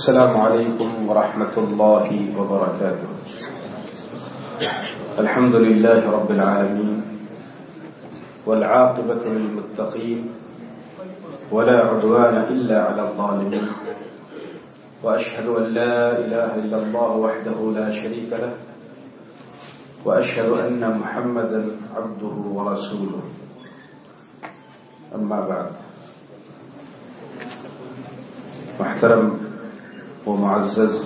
السلام عليكم ورحمة الله وبركاته. الحمد لله رب العالمين والعاقبة للمتقين ولا عدوان إلا على الظالمين وأشهد أن لا إله إلا الله وحده لا شريك له وأشهد أن محمدا عبده ورسوله. أما بعد. محترم ومعزز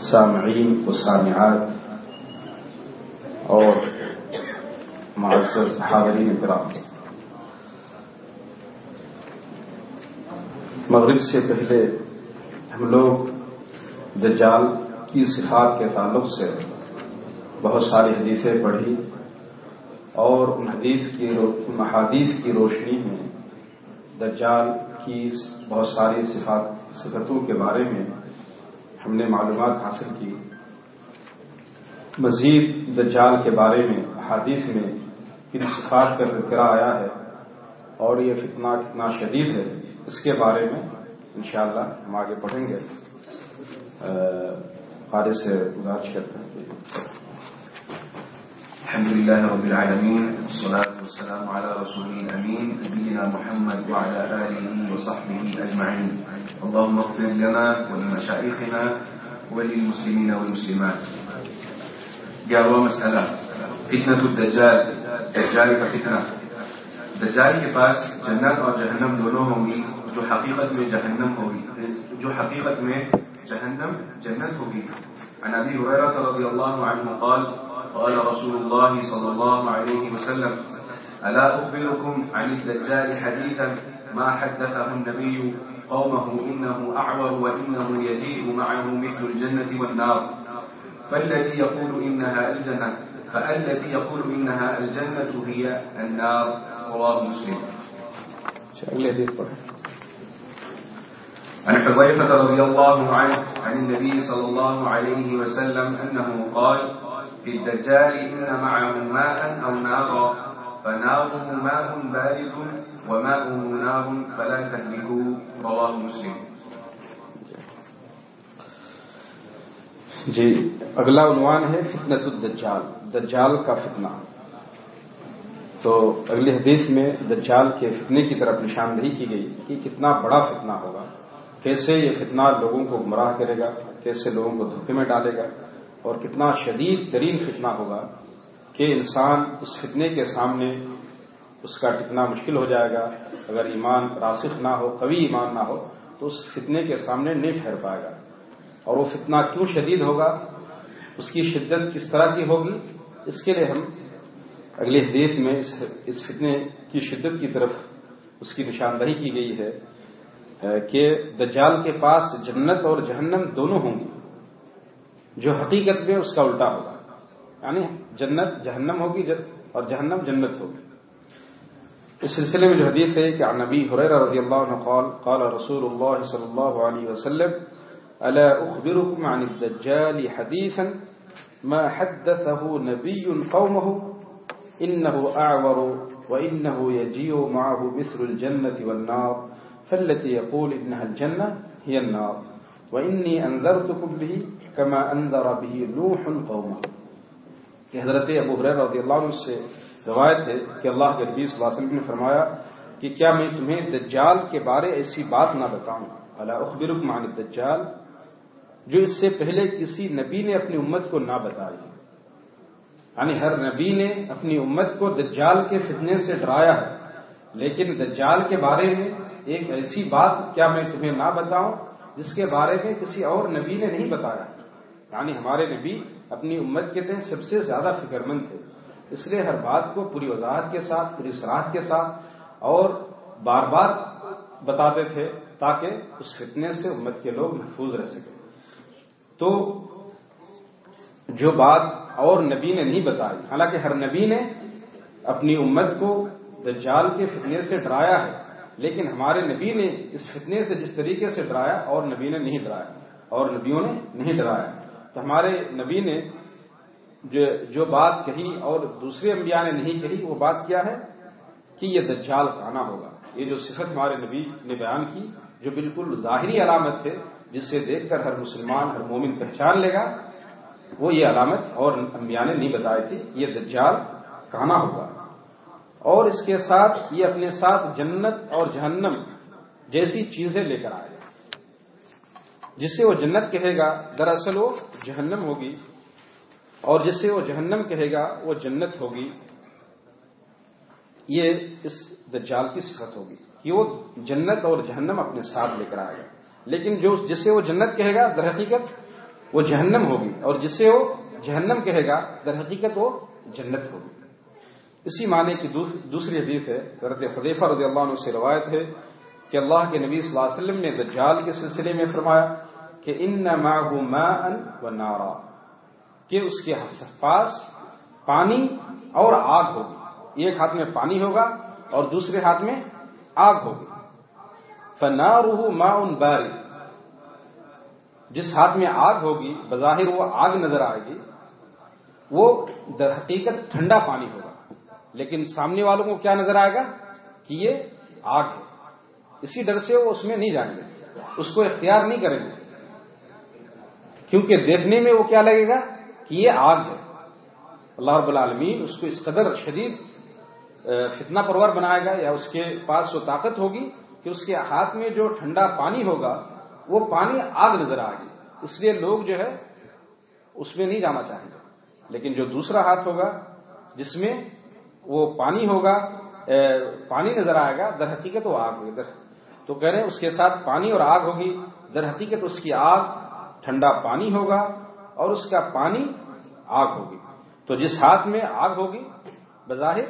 سامعين وسامعات اور معزز حاضرین کرام مغرب سے پہلے ہم لوگ دجال کی صفات کے تعلق سے بہت ساری حدیثیں پڑھی اور ان حدیث کی ان حادیث کی روشنی میں دجال کی بہت ساری صفات صفتوں کے بارے میں ہم نے معلومات حاصل کی۔ مزید دجال کے بارے میں حادیث میں کن صفات کا ذکر آیا ہے اور یہ فتنہ کتنا شدید ہے، اس کے بارے میں انشاءاللہ ہم آگے پڑھیں گے۔ قاری سے گزارش کرتے ہیں الحمد لله رب العالمين والصلاة والسلام على رسول الأمين نبينا محمد وعلى آله وصحبه أجمعين اللهم اغفر لنا ولمشائخنا وللمسلمين والمسلمات. گیارہواں مسئلہ فتنة الدجال. دجال کا فتنہ. دجال کے پاس جنت اور جہنم دونوں ہوں گی جو حقیقت میں جہنم ہوگی، جو حقیقت میں جہنم جنت ہوگی. عن ابي هريره رضي الله عنه قال قال رسول الله صلى الله عليه وسلم، الا اخبركم عن الدجال حديثا ما حدثه النبي قومه انه اعور وانه يجيء معه مثل الجنه والنار. فالذي يقول انها الجنه فالذي يقول انها الجنه هي النار. رواه مسلم. عن حذيفة رضي الله عنه عن النبي صلى الله عليه وسلم أنه قال في الدجال إن معه ماء أو نارا فناره ماء بارد وماءه نار فلا تهلكوا، رواه مسلم. جی اگلا عنوان ہے فتنت الدجال، دجال کا فتنہ۔ تو اگلی حدیث میں دجال کے فتنے کی طرف نشاندہی کی گئی کہ کتنا بڑا فتنہ ہوگا۔ کیسے یہ فتنہ لوگوں کو گمراہ کرے گا، کیسے لوگوں کو دھوکے میں ڈالے گا۔ اور کتنا شدید ترین فتنہ ہوگا کہ انسان اس فتنے کے سامنے اس کا ٹکنا مشکل ہو جائے گا۔ اگر ایمان راسخ نہ ہو، قوی ایمان نہ ہو، تو اس فتنے کے سامنے نہیں ٹھہر پائے گا۔ اور وہ فتنہ کیوں شدید ہوگا؟ اس کی شدت کس طرح کی ہوگی؟ اس کے لیے ہم اگلی حدیث میں اس فتنے کی شدت کی طرف اس کی نشاندہی کی گئی ہے کہ دجال کے پاس جنت اور جہنم دونوں ہوں گی جو حقیقت میں اس کا الٹا ہوگا۔ یعنی جنت جہنم ہوگی اور جہنم جنت ہوگی۔ اس سلسلے میں جو حدیث ہے کہ نبی حریر رضی اللہ عنہ قال قال رسول اللہ صلی اللہ علیہ وسلم، الا اخبركم عن الدجال حديثا ما حدثه نبي قومه انه اعور وانه يجيء معه مثل الجنه والنار، فالتي يقول انها الجنه هي النار واني انذرتكم به كما انذر به نوح قومه. کہ حضرت ابو حریر رضی اللہ عنہ سے روایت ہے کہ اللہ کے نبی صلی اللہ علیہ وسلم نے فرمایا کہ کیا میں تمہیں دجال کے بارے ایسی بات نہ بتاؤں؟ الا اخبرکم عن الدجال، جو اس سے پہلے کسی نبی نے اپنی امت کو نہ بتائی۔ یعنی ہر نبی نے اپنی امت کو دجال کے فتنے سے ڈرایا ہے، لیکن دجال کے بارے میں ایک ایسی بات کیا میں تمہیں نہ بتاؤں جس کے بارے میں کسی اور نبی نے نہیں بتایا؟ یعنی ہمارے نبی اپنی امت کے تحت سب سے زیادہ فکر مند تھے۔ اس لیے ہر بات کو پوری وضاحت کے ساتھ، پوری صلاحت کے ساتھ اور بار بار بتاتے تھے تاکہ اس فتنے سے امت کے لوگ محفوظ رہ سکیں۔ تو جو بات اور نبی نے نہیں بتائی، حالانکہ ہر نبی نے اپنی امت کو دجال کے فتنے سے ڈرایا ہے، لیکن ہمارے نبی نے اس فتنے سے جس طریقے سے ڈرایا اور نبی نے نہیں ڈرایا، اور نبیوں نے نہیں ڈرایا۔ تو ہمارے نبی نے جو جو بات کہی اور دوسرے انبیاء نے نہیں کہی، وہ بات کیا ہے؟ کہ یہ دجال کھانا ہوگا؟ یہ جو صفت ہمارے نبی نے بیان کی، جو بالکل ظاہری علامت ہے جسے دیکھ کر ہر مسلمان، ہر مومن پہچان لے گا، وہ یہ علامت اور انبیاء نے نہیں بتائی تھی یہ دجال کہنا ہوگا۔ اور اس کے ساتھ یہ اپنے ساتھ جنت اور جہنم جیسی چیزیں لے کر آئے۔ گا جس سے وہ جنت کہے گا، دراصل وہ جہنم ہوگی۔ اور جس سے وہ جہنم کہے گا، وہ جنت ہوگی۔ یہ اس دجال کی صفت ہوگی کہ وہ جنت اور جہنم اپنے ساتھ لے کر آئے گا۔ لیکن جو جس سے وہ جنت کہے گا، در حقیقت وہ جہنم ہوگی۔ اور جس سے وہ جہنم کہے گا، در حقیقت وہ جنت ہوگی۔ اسی معنی کی دوسری حدیث ہے، حضرت خدیفہ رضی اللہ عنہ سے روایت ہے کہ اللہ کے نبی صلی اللہ علیہ وسلم نے دجال کے سلسلے میں فرمایا کہ ان و نارا۔ کہ اس کے پاس پانی اور آگ ہوگی۔ ایک ہاتھ میں پانی ہوگا اور دوسرے ہاتھ میں آگ ہوگی۔ فنارہ ما ان باری جس ہاتھ میں آگ ہوگی، بظاہر وہ آگ نظر آئے گی، وہ در حقیقت ٹھنڈا پانی ہوگا۔ لیکن سامنے والوں کو کیا نظر آئے گا؟ کہ یہ آگ ہے۔ اسی ڈر سے وہ اس میں نہیں جائیں گے۔ اس کو اختیار نہیں کریں گے۔ کیونکہ دیکھنے میں وہ کیا لگے گا؟ کہ یہ آگ ہے۔ اللہ رب العالمین اس کو اس قدر شدید فتنہ پرور بنائے گا یا اس کے پاس وہ طاقت ہوگی کہ اس کے ہاتھ میں جو ٹھنڈا پانی ہوگا، وہ پانی آگ نظر آئے گی۔ اس لیے لوگ جو ہے، اس میں نہیں جانا چاہیں گے۔ لیکن جو دوسرا ہاتھ ہوگا، جس میں وہ پانی ہوگا پانی نظر آئے گا، در حقیقت وہ آگ ہوگی تو کہہ رہے ہیں، اس کے ساتھ پانی اور آگ ہوگی، در حقیقت اس کی آگ، ٹھنڈا پانی ہوگا۔ اور اس کا پانی آگ ہوگی۔ تو جس ہاتھ میں آگ ہوگی، بظاہر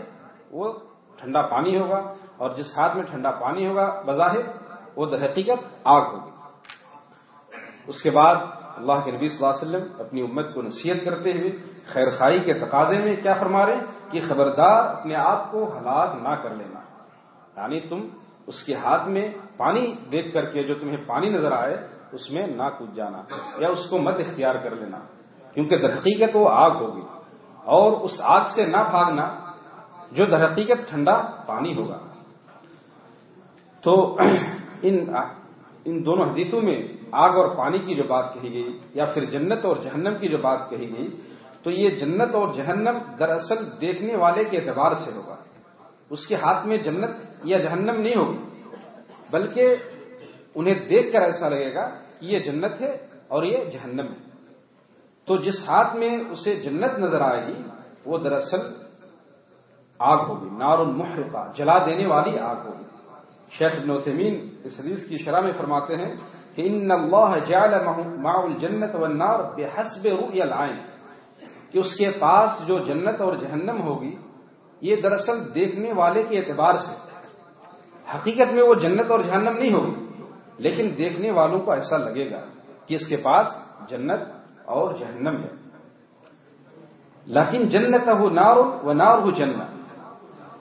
وہ ٹھنڈا پانی ہوگا، اور جس ہاتھ میں ٹھنڈا پانی ہوگا، بظاہر وہ در حقیقت آگ ہوگی۔ اس کے بعد اللہ کے نبی صلی اللہ علیہ وسلم اپنی امت کو نصیحت کرتے ہوئے خیر خائی کے تقاضے میں کیا فرما رہے ہیں؟ کہ خبردار اپنے آپ کو ہلاک نہ کر لینا۔ یعنی تم اس کے ہاتھ میں پانی دیکھ کر کے جو تمہیں پانی نظر آئے اس میں نہ کود جانا یا اس کو مت اختیار کر لینا، کیونکہ در حقیقت وہ آگ ہوگی اور اس آگ سے نہ بھاگنا، جو در حقیقت ٹھنڈا پانی ہوگا۔ تو ان ان دونوں حدیثوں میں آگ اور پانی کی جو بات کہی گئی یا پھر جنت اور جہنم کی جو بات کہی گئی، تو یہ جنت اور جہنم دراصل دیکھنے والے کے اعتبار سے ہوگا۔ اس کے ہاتھ میں جنت یا جہنم نہیں ہوگی، بلکہ انہیں دیکھ کر ایسا لگے گا کہ یہ جنت ہے اور یہ جہنم ہے۔ تو جس ہاتھ میں اسے جنت نظر آئے گی، وہ دراصل آگ ہوگی، نار المحرقہ جلا دینے والی آگ ہوگی۔ شیخ ابن عثمین اس حدیث کی شرح میں فرماتے ہیں کہ ان اللہ جعل مع الجنت والنار بحسب رؤیا العین۔ کہ اس کے پاس جو جنت اور جہنم ہوگی، یہ دراصل دیکھنے والے کے اعتبار سے، حقیقت میں وہ جنت اور جہنم نہیں ہوگی۔ لیکن دیکھنے والوں کو ایسا لگے گا کہ اس کے پاس جنت اور جہنم ہے۔ لیکن جنت ہو نار و نار ہو جنت۔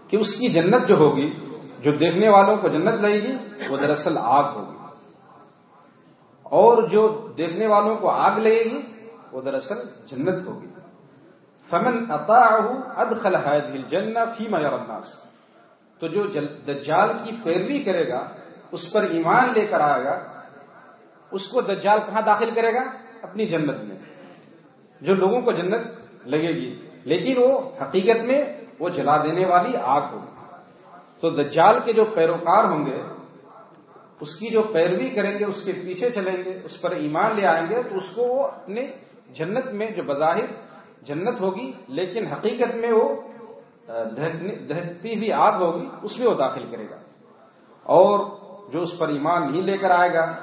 کہ اس کی جنت جو ہوگی، جو دیکھنے والوں کو جنت لگے گی، وہ دراصل آگ ہوگی۔ اور جو دیکھنے والوں کو آگ لگے گی، وہ دراصل جنت ہوگی۔ فمن ادخل الجنہ فیما الناس۔ تو جو دجال کی پیروی کرے گا اس پر ایمان لے کر آئے گا، اس کو دجال کہاں داخل کرے گا؟ اپنی جنت میں۔ جو لوگوں کو جنت لگے گی۔ لیکن وہ حقیقت میں وہ جلا دینے والی آگ ہوگی۔ تو دجال کے جو پیروکار ہوں گے، اس کی جو پیروی کریں گے، اس کے پیچھے چلیں گے، اس پر ایمان لے آئیں گے، تو اس کو وہ اپنے جنت میں جو بظاہر جنت ہوگی، لیکن حقیقت میں وہ دہتی ہوئی آگ ہوگی، اس میں وہ داخل کرے گا۔ اور جو اس پر ایمان نہیں لے کر آئے گا،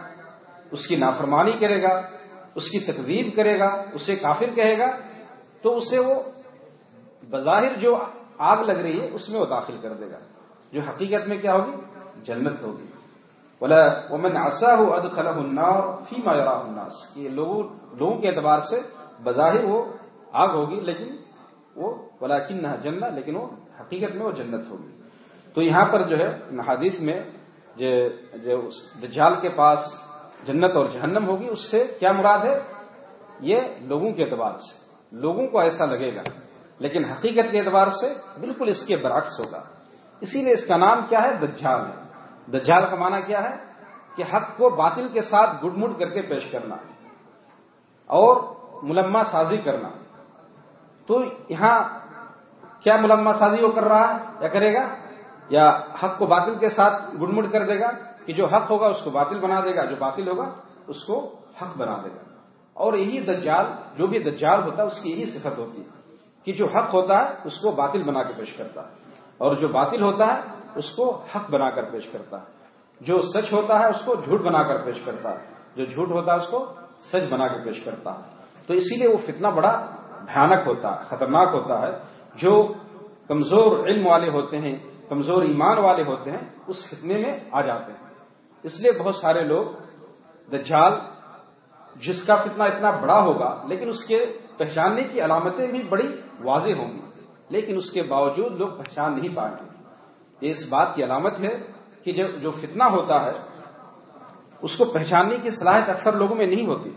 اس کی نافرمانی کرے گا، اس کی تقریب کرے گا، اسے کافر کہے گا، تو اسے وہ بظاہر جو آگ لگ رہی ہے، اس میں وہ داخل کر دے گا۔ جو حقیقت میں کیا ہوگی؟ جنت ہوگی۔ بولا ومن آسا ہو اد خلح فی الناس۔ یہ لوگوں لوگوں کے اعتبار سے بظاہر وہ آگ ہوگی، لیکن وہ بلا کن جنت لیکن وہ حقیقت میں وہ جنت ہوگی۔ تو یہاں پر جو ہے حادث میں جو دجال کے پاس جنت اور جہنم ہوگی، اس سے کیا مراد ہے؟ یہ لوگوں کے اعتبار سے۔ لوگوں کو ایسا لگے گا، لیکن حقیقت کے اعتبار سے بالکل اس کے برعکس ہوگا۔ اسی لیے اس کا نام کیا ہے؟ دجال ہے۔ دجال کا معنی کیا ہے؟ کہ حق کو باطل کے ساتھ گڈ مڈ کر کے پیش کرنا اور ملما سازی کرنا۔ تو یہاں کیا ملما سازی وہ کر رہا ہے؟ یا کرے گا؟ یا حق کو باطل کے ساتھ گڈ مڈ کر دے گا کہ جو حق ہوگا اس کو باطل بنا دے گا، جو باطل ہوگا اس کو حق بنا دے گا۔ اور یہی دجال، جو بھی دجال ہوتا ہے، اس کی یہی صفت ہوتی ہے کہ جو حق ہوتا ہے، اس کو باطل بنا کے پیش کرتا ہے۔ اور جو باطل ہوتا ہے، اس کو حق بنا کر پیش کرتا ہے۔ جو سچ ہوتا ہے، اس کو جھوٹ بنا کر پیش کرتا ہے۔ جو جھوٹ ہوتا ہے، اس کو سچ بنا کے پیش کرتا ہے۔ تو اسی لیے وہ فتنہ بڑا بھیانک ہوتا ہے، خطرناک ہوتا ہے۔ جو کمزور علم والے ہوتے ہیں کمزور ایمان والے ہوتے ہیں، اس فتنے میں آ جاتے ہیں۔ اس لیے بہت سارے لوگ دجال، جس کا فتنہ اتنا بڑا ہوگا، لیکن اس کے پہچاننے کی علامتیں بھی بڑی واضح ہوں گی، لیکن اس کے باوجود لوگ پہچان نہیں پائیں گے۔ یہ اس بات کی علامت ہے کہ جو فتنہ ہوتا ہے، اس کو پہچاننے کی صلاحیت اکثر لوگوں میں نہیں ہوتی۔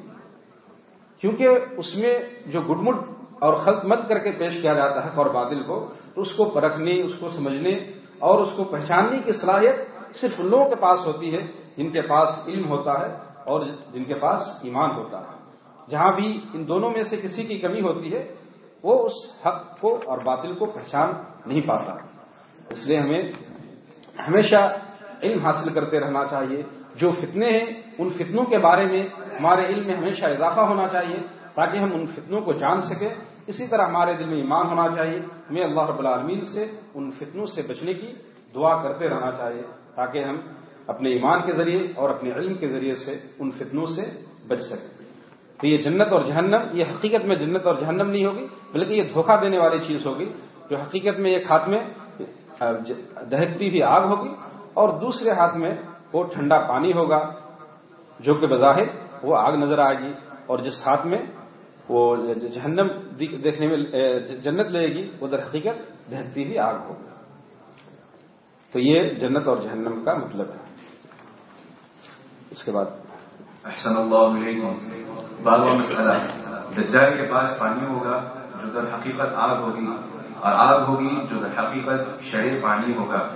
کیونکہ اس میں جو گڈ مڈ اور خلط مت کر کے پیش کیا جاتا ہے اور بادل کو، تو اس کو پرکھنے، اس کو سمجھنے اور اس کو پہچاننے کی صلاحیت صرف ان لوگوں کے پاس ہوتی ہے، جن کے پاس علم ہوتا ہے اور جن کے پاس ایمان ہوتا ہے۔ جہاں بھی ان دونوں میں سے کسی کی کمی ہوتی ہے، وہ اس حق کو اور باطل کو پہچان نہیں پاتا۔ اس لیے ہمیں ہمیشہ علم حاصل کرتے رہنا چاہیے۔ جو فتنے ہیں، ان فتنوں کے بارے میں ہمارے علم میں ہمیشہ اضافہ ہونا چاہیے تاکہ ہم ان فتنوں کو جان سکیں۔ اسی طرح ہمارے دل میں ایمان ہونا چاہیے، ہمیں اللہ رب العالمین سے ان فتنوں سے بچنے کی دعا کرتے رہنا چاہیے تاکہ ہم اپنے ایمان کے ذریعے اور اپنے علم کے ذریعے سے ان فتنوں سے بچ سکیں۔ تو یہ جنت اور جہنم، یہ حقیقت میں جنت اور جہنم نہیں ہوگی، بلکہ یہ دھوکہ دینے والی چیز ہوگی، جو حقیقت میں ایک ہاتھ میں دہکتی ہوئی آگ ہوگی اور دوسرے ہاتھ میں وہ ٹھنڈا پانی ہوگا، جو کہ بظاہر وہ آگ نظر آئے گی اور جس ہاتھ میں وہ جہنم دیکھنے میں جنت لے گی، وہ در حقیقت دہتی ہوئی آگ ہوگی تو یہ جنت اور جہنم کا مطلب ہے۔ اس کے بعد۔ احسن اللہ علیکم۔ بابا مسئلہ۔ دجال کے پاس پانی ہوگا جو در حقیقت آگ ہوگی، اور آگ ہوگی جو در حقیقت شریر پانی ہوگا۔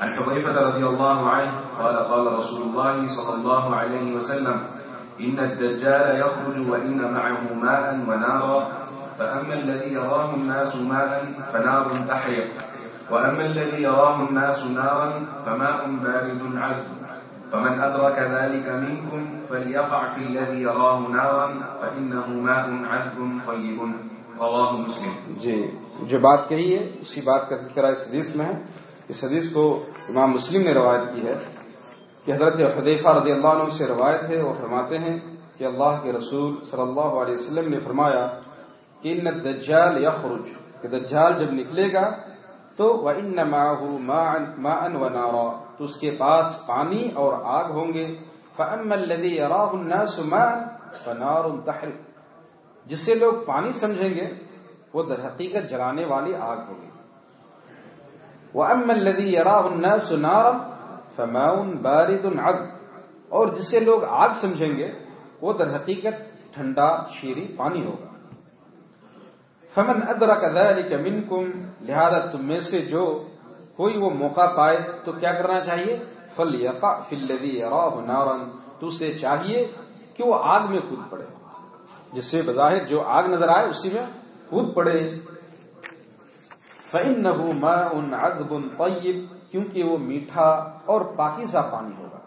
عن حذيفة رضي الله عنه قال قال رسول الله صلى الله عليه وسلم إن الدجال يخرج وإن معه ماء ونارا، فأما الذي يراه الناس ماء فنار تحرق وأما الذي يراه الناس نارا فماء بارد عذب. فمن أدرك ذلك منكم فليقع في الذي يراه نارا، فإنه ماء عذب طيب. رواه مسلم. جی جو بات کہی ہے، اسی بات کا ذکر اس حدیث میں ہے۔ اس حدیث کو امام مسلم نے روایت کی ہے۔ کہ حضرت حدیفہ رضی اللہ عنہ سے روایت ہے وہ فرماتے ہیں کہ اللہ کے رسول صلی اللہ علیہ وسلم نے فرمایا کہ ان دجال یخرج. کہ دجال جب نکلے گا تو وہ ان ما و نارا تو اس کے پاس پانی اور آگ ہوں گے۔ فَأَمَّا الَّذِي يَرَاهُ النَّاسُ مَاءً فَنَارٌ تَحْرِقُ۔ جسے لوگ پانی سمجھیں گے، وہ در حقیقت جلانے والی آگ ہوگی۔ وَأَمَّا الَّذِي يَرَاهُ النَّاسُ نَارًا فَمَاءٌ بَارِدٌ عَذْبٌ اور جسے لوگ آگ سمجھیں گے، وہ در حقیقت ٹھنڈا شیری پانی ہوگا۔ فمن ادرک ذلك منکم لہذا تم میں سے جو کوئی وہ موقع پائے، تو کیا کرنا چاہیے؟ فلیقع فی الذی یراہ نارا۔ تو اسے چاہیے کہ وہ آگ میں کود پڑے۔ جس سے بظاہر جو آگ نظر آئے، اسی میں کود پڑے۔ فإنه ماء عذب طیب کیونکہ وہ میٹھا اور پاکیزہ پانی ہوگا۔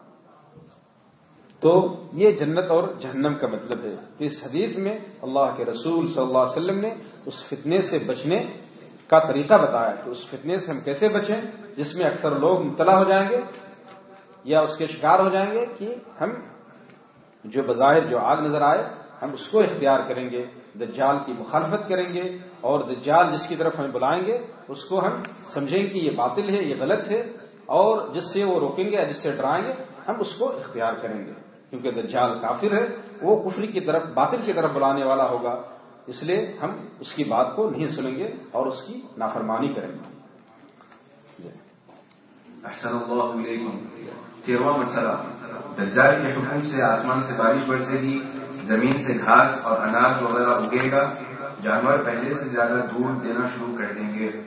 تو یہ جنت اور جہنم کا مطلب ہے۔ تو اس حدیث میں اللہ کے رسول صلی اللہ علیہ وسلم نے اس فتنے سے بچنے کا طریقہ بتایا کہ اس فتنے سے ہم کیسے بچیں؟ جس میں اکثر لوگ مبتلا ہو جائیں گے یا اس کے شکار ہو جائیں گے کہ ہم جو بظاہر جو آگ نظر آئے ہم اس کو اختیار کریں گے، دجال کی مخالفت کریں گے اور دجال جس کی طرف ہمیں بلائیں گے، اس کو ہم سمجھیں کہ یہ باطل ہے، یہ غلط ہے اور جس سے وہ روکیں گے یا جس سے ڈرائیں گے، ہم اس کو اختیار کریں گے۔ کیونکہ دجال کافر ہے، وہ کفری کی طرف، باطل کی طرف بلانے والا ہوگا۔ اس لیے ہم اس کی بات کو نہیں سنیں گے اور اس کی نافرمانی کریں گے۔ جی۔ احسن اللہ علیکم۔ تیرواں مسئلہ۔ دجال کے حکم سے آسمان سے بارش برسے گی زمین سے گھاس اور اناج وغیرہ اگے گا۔ جانور پہلے سے زیادہ دودھ دینا شروع کر دیں گے۔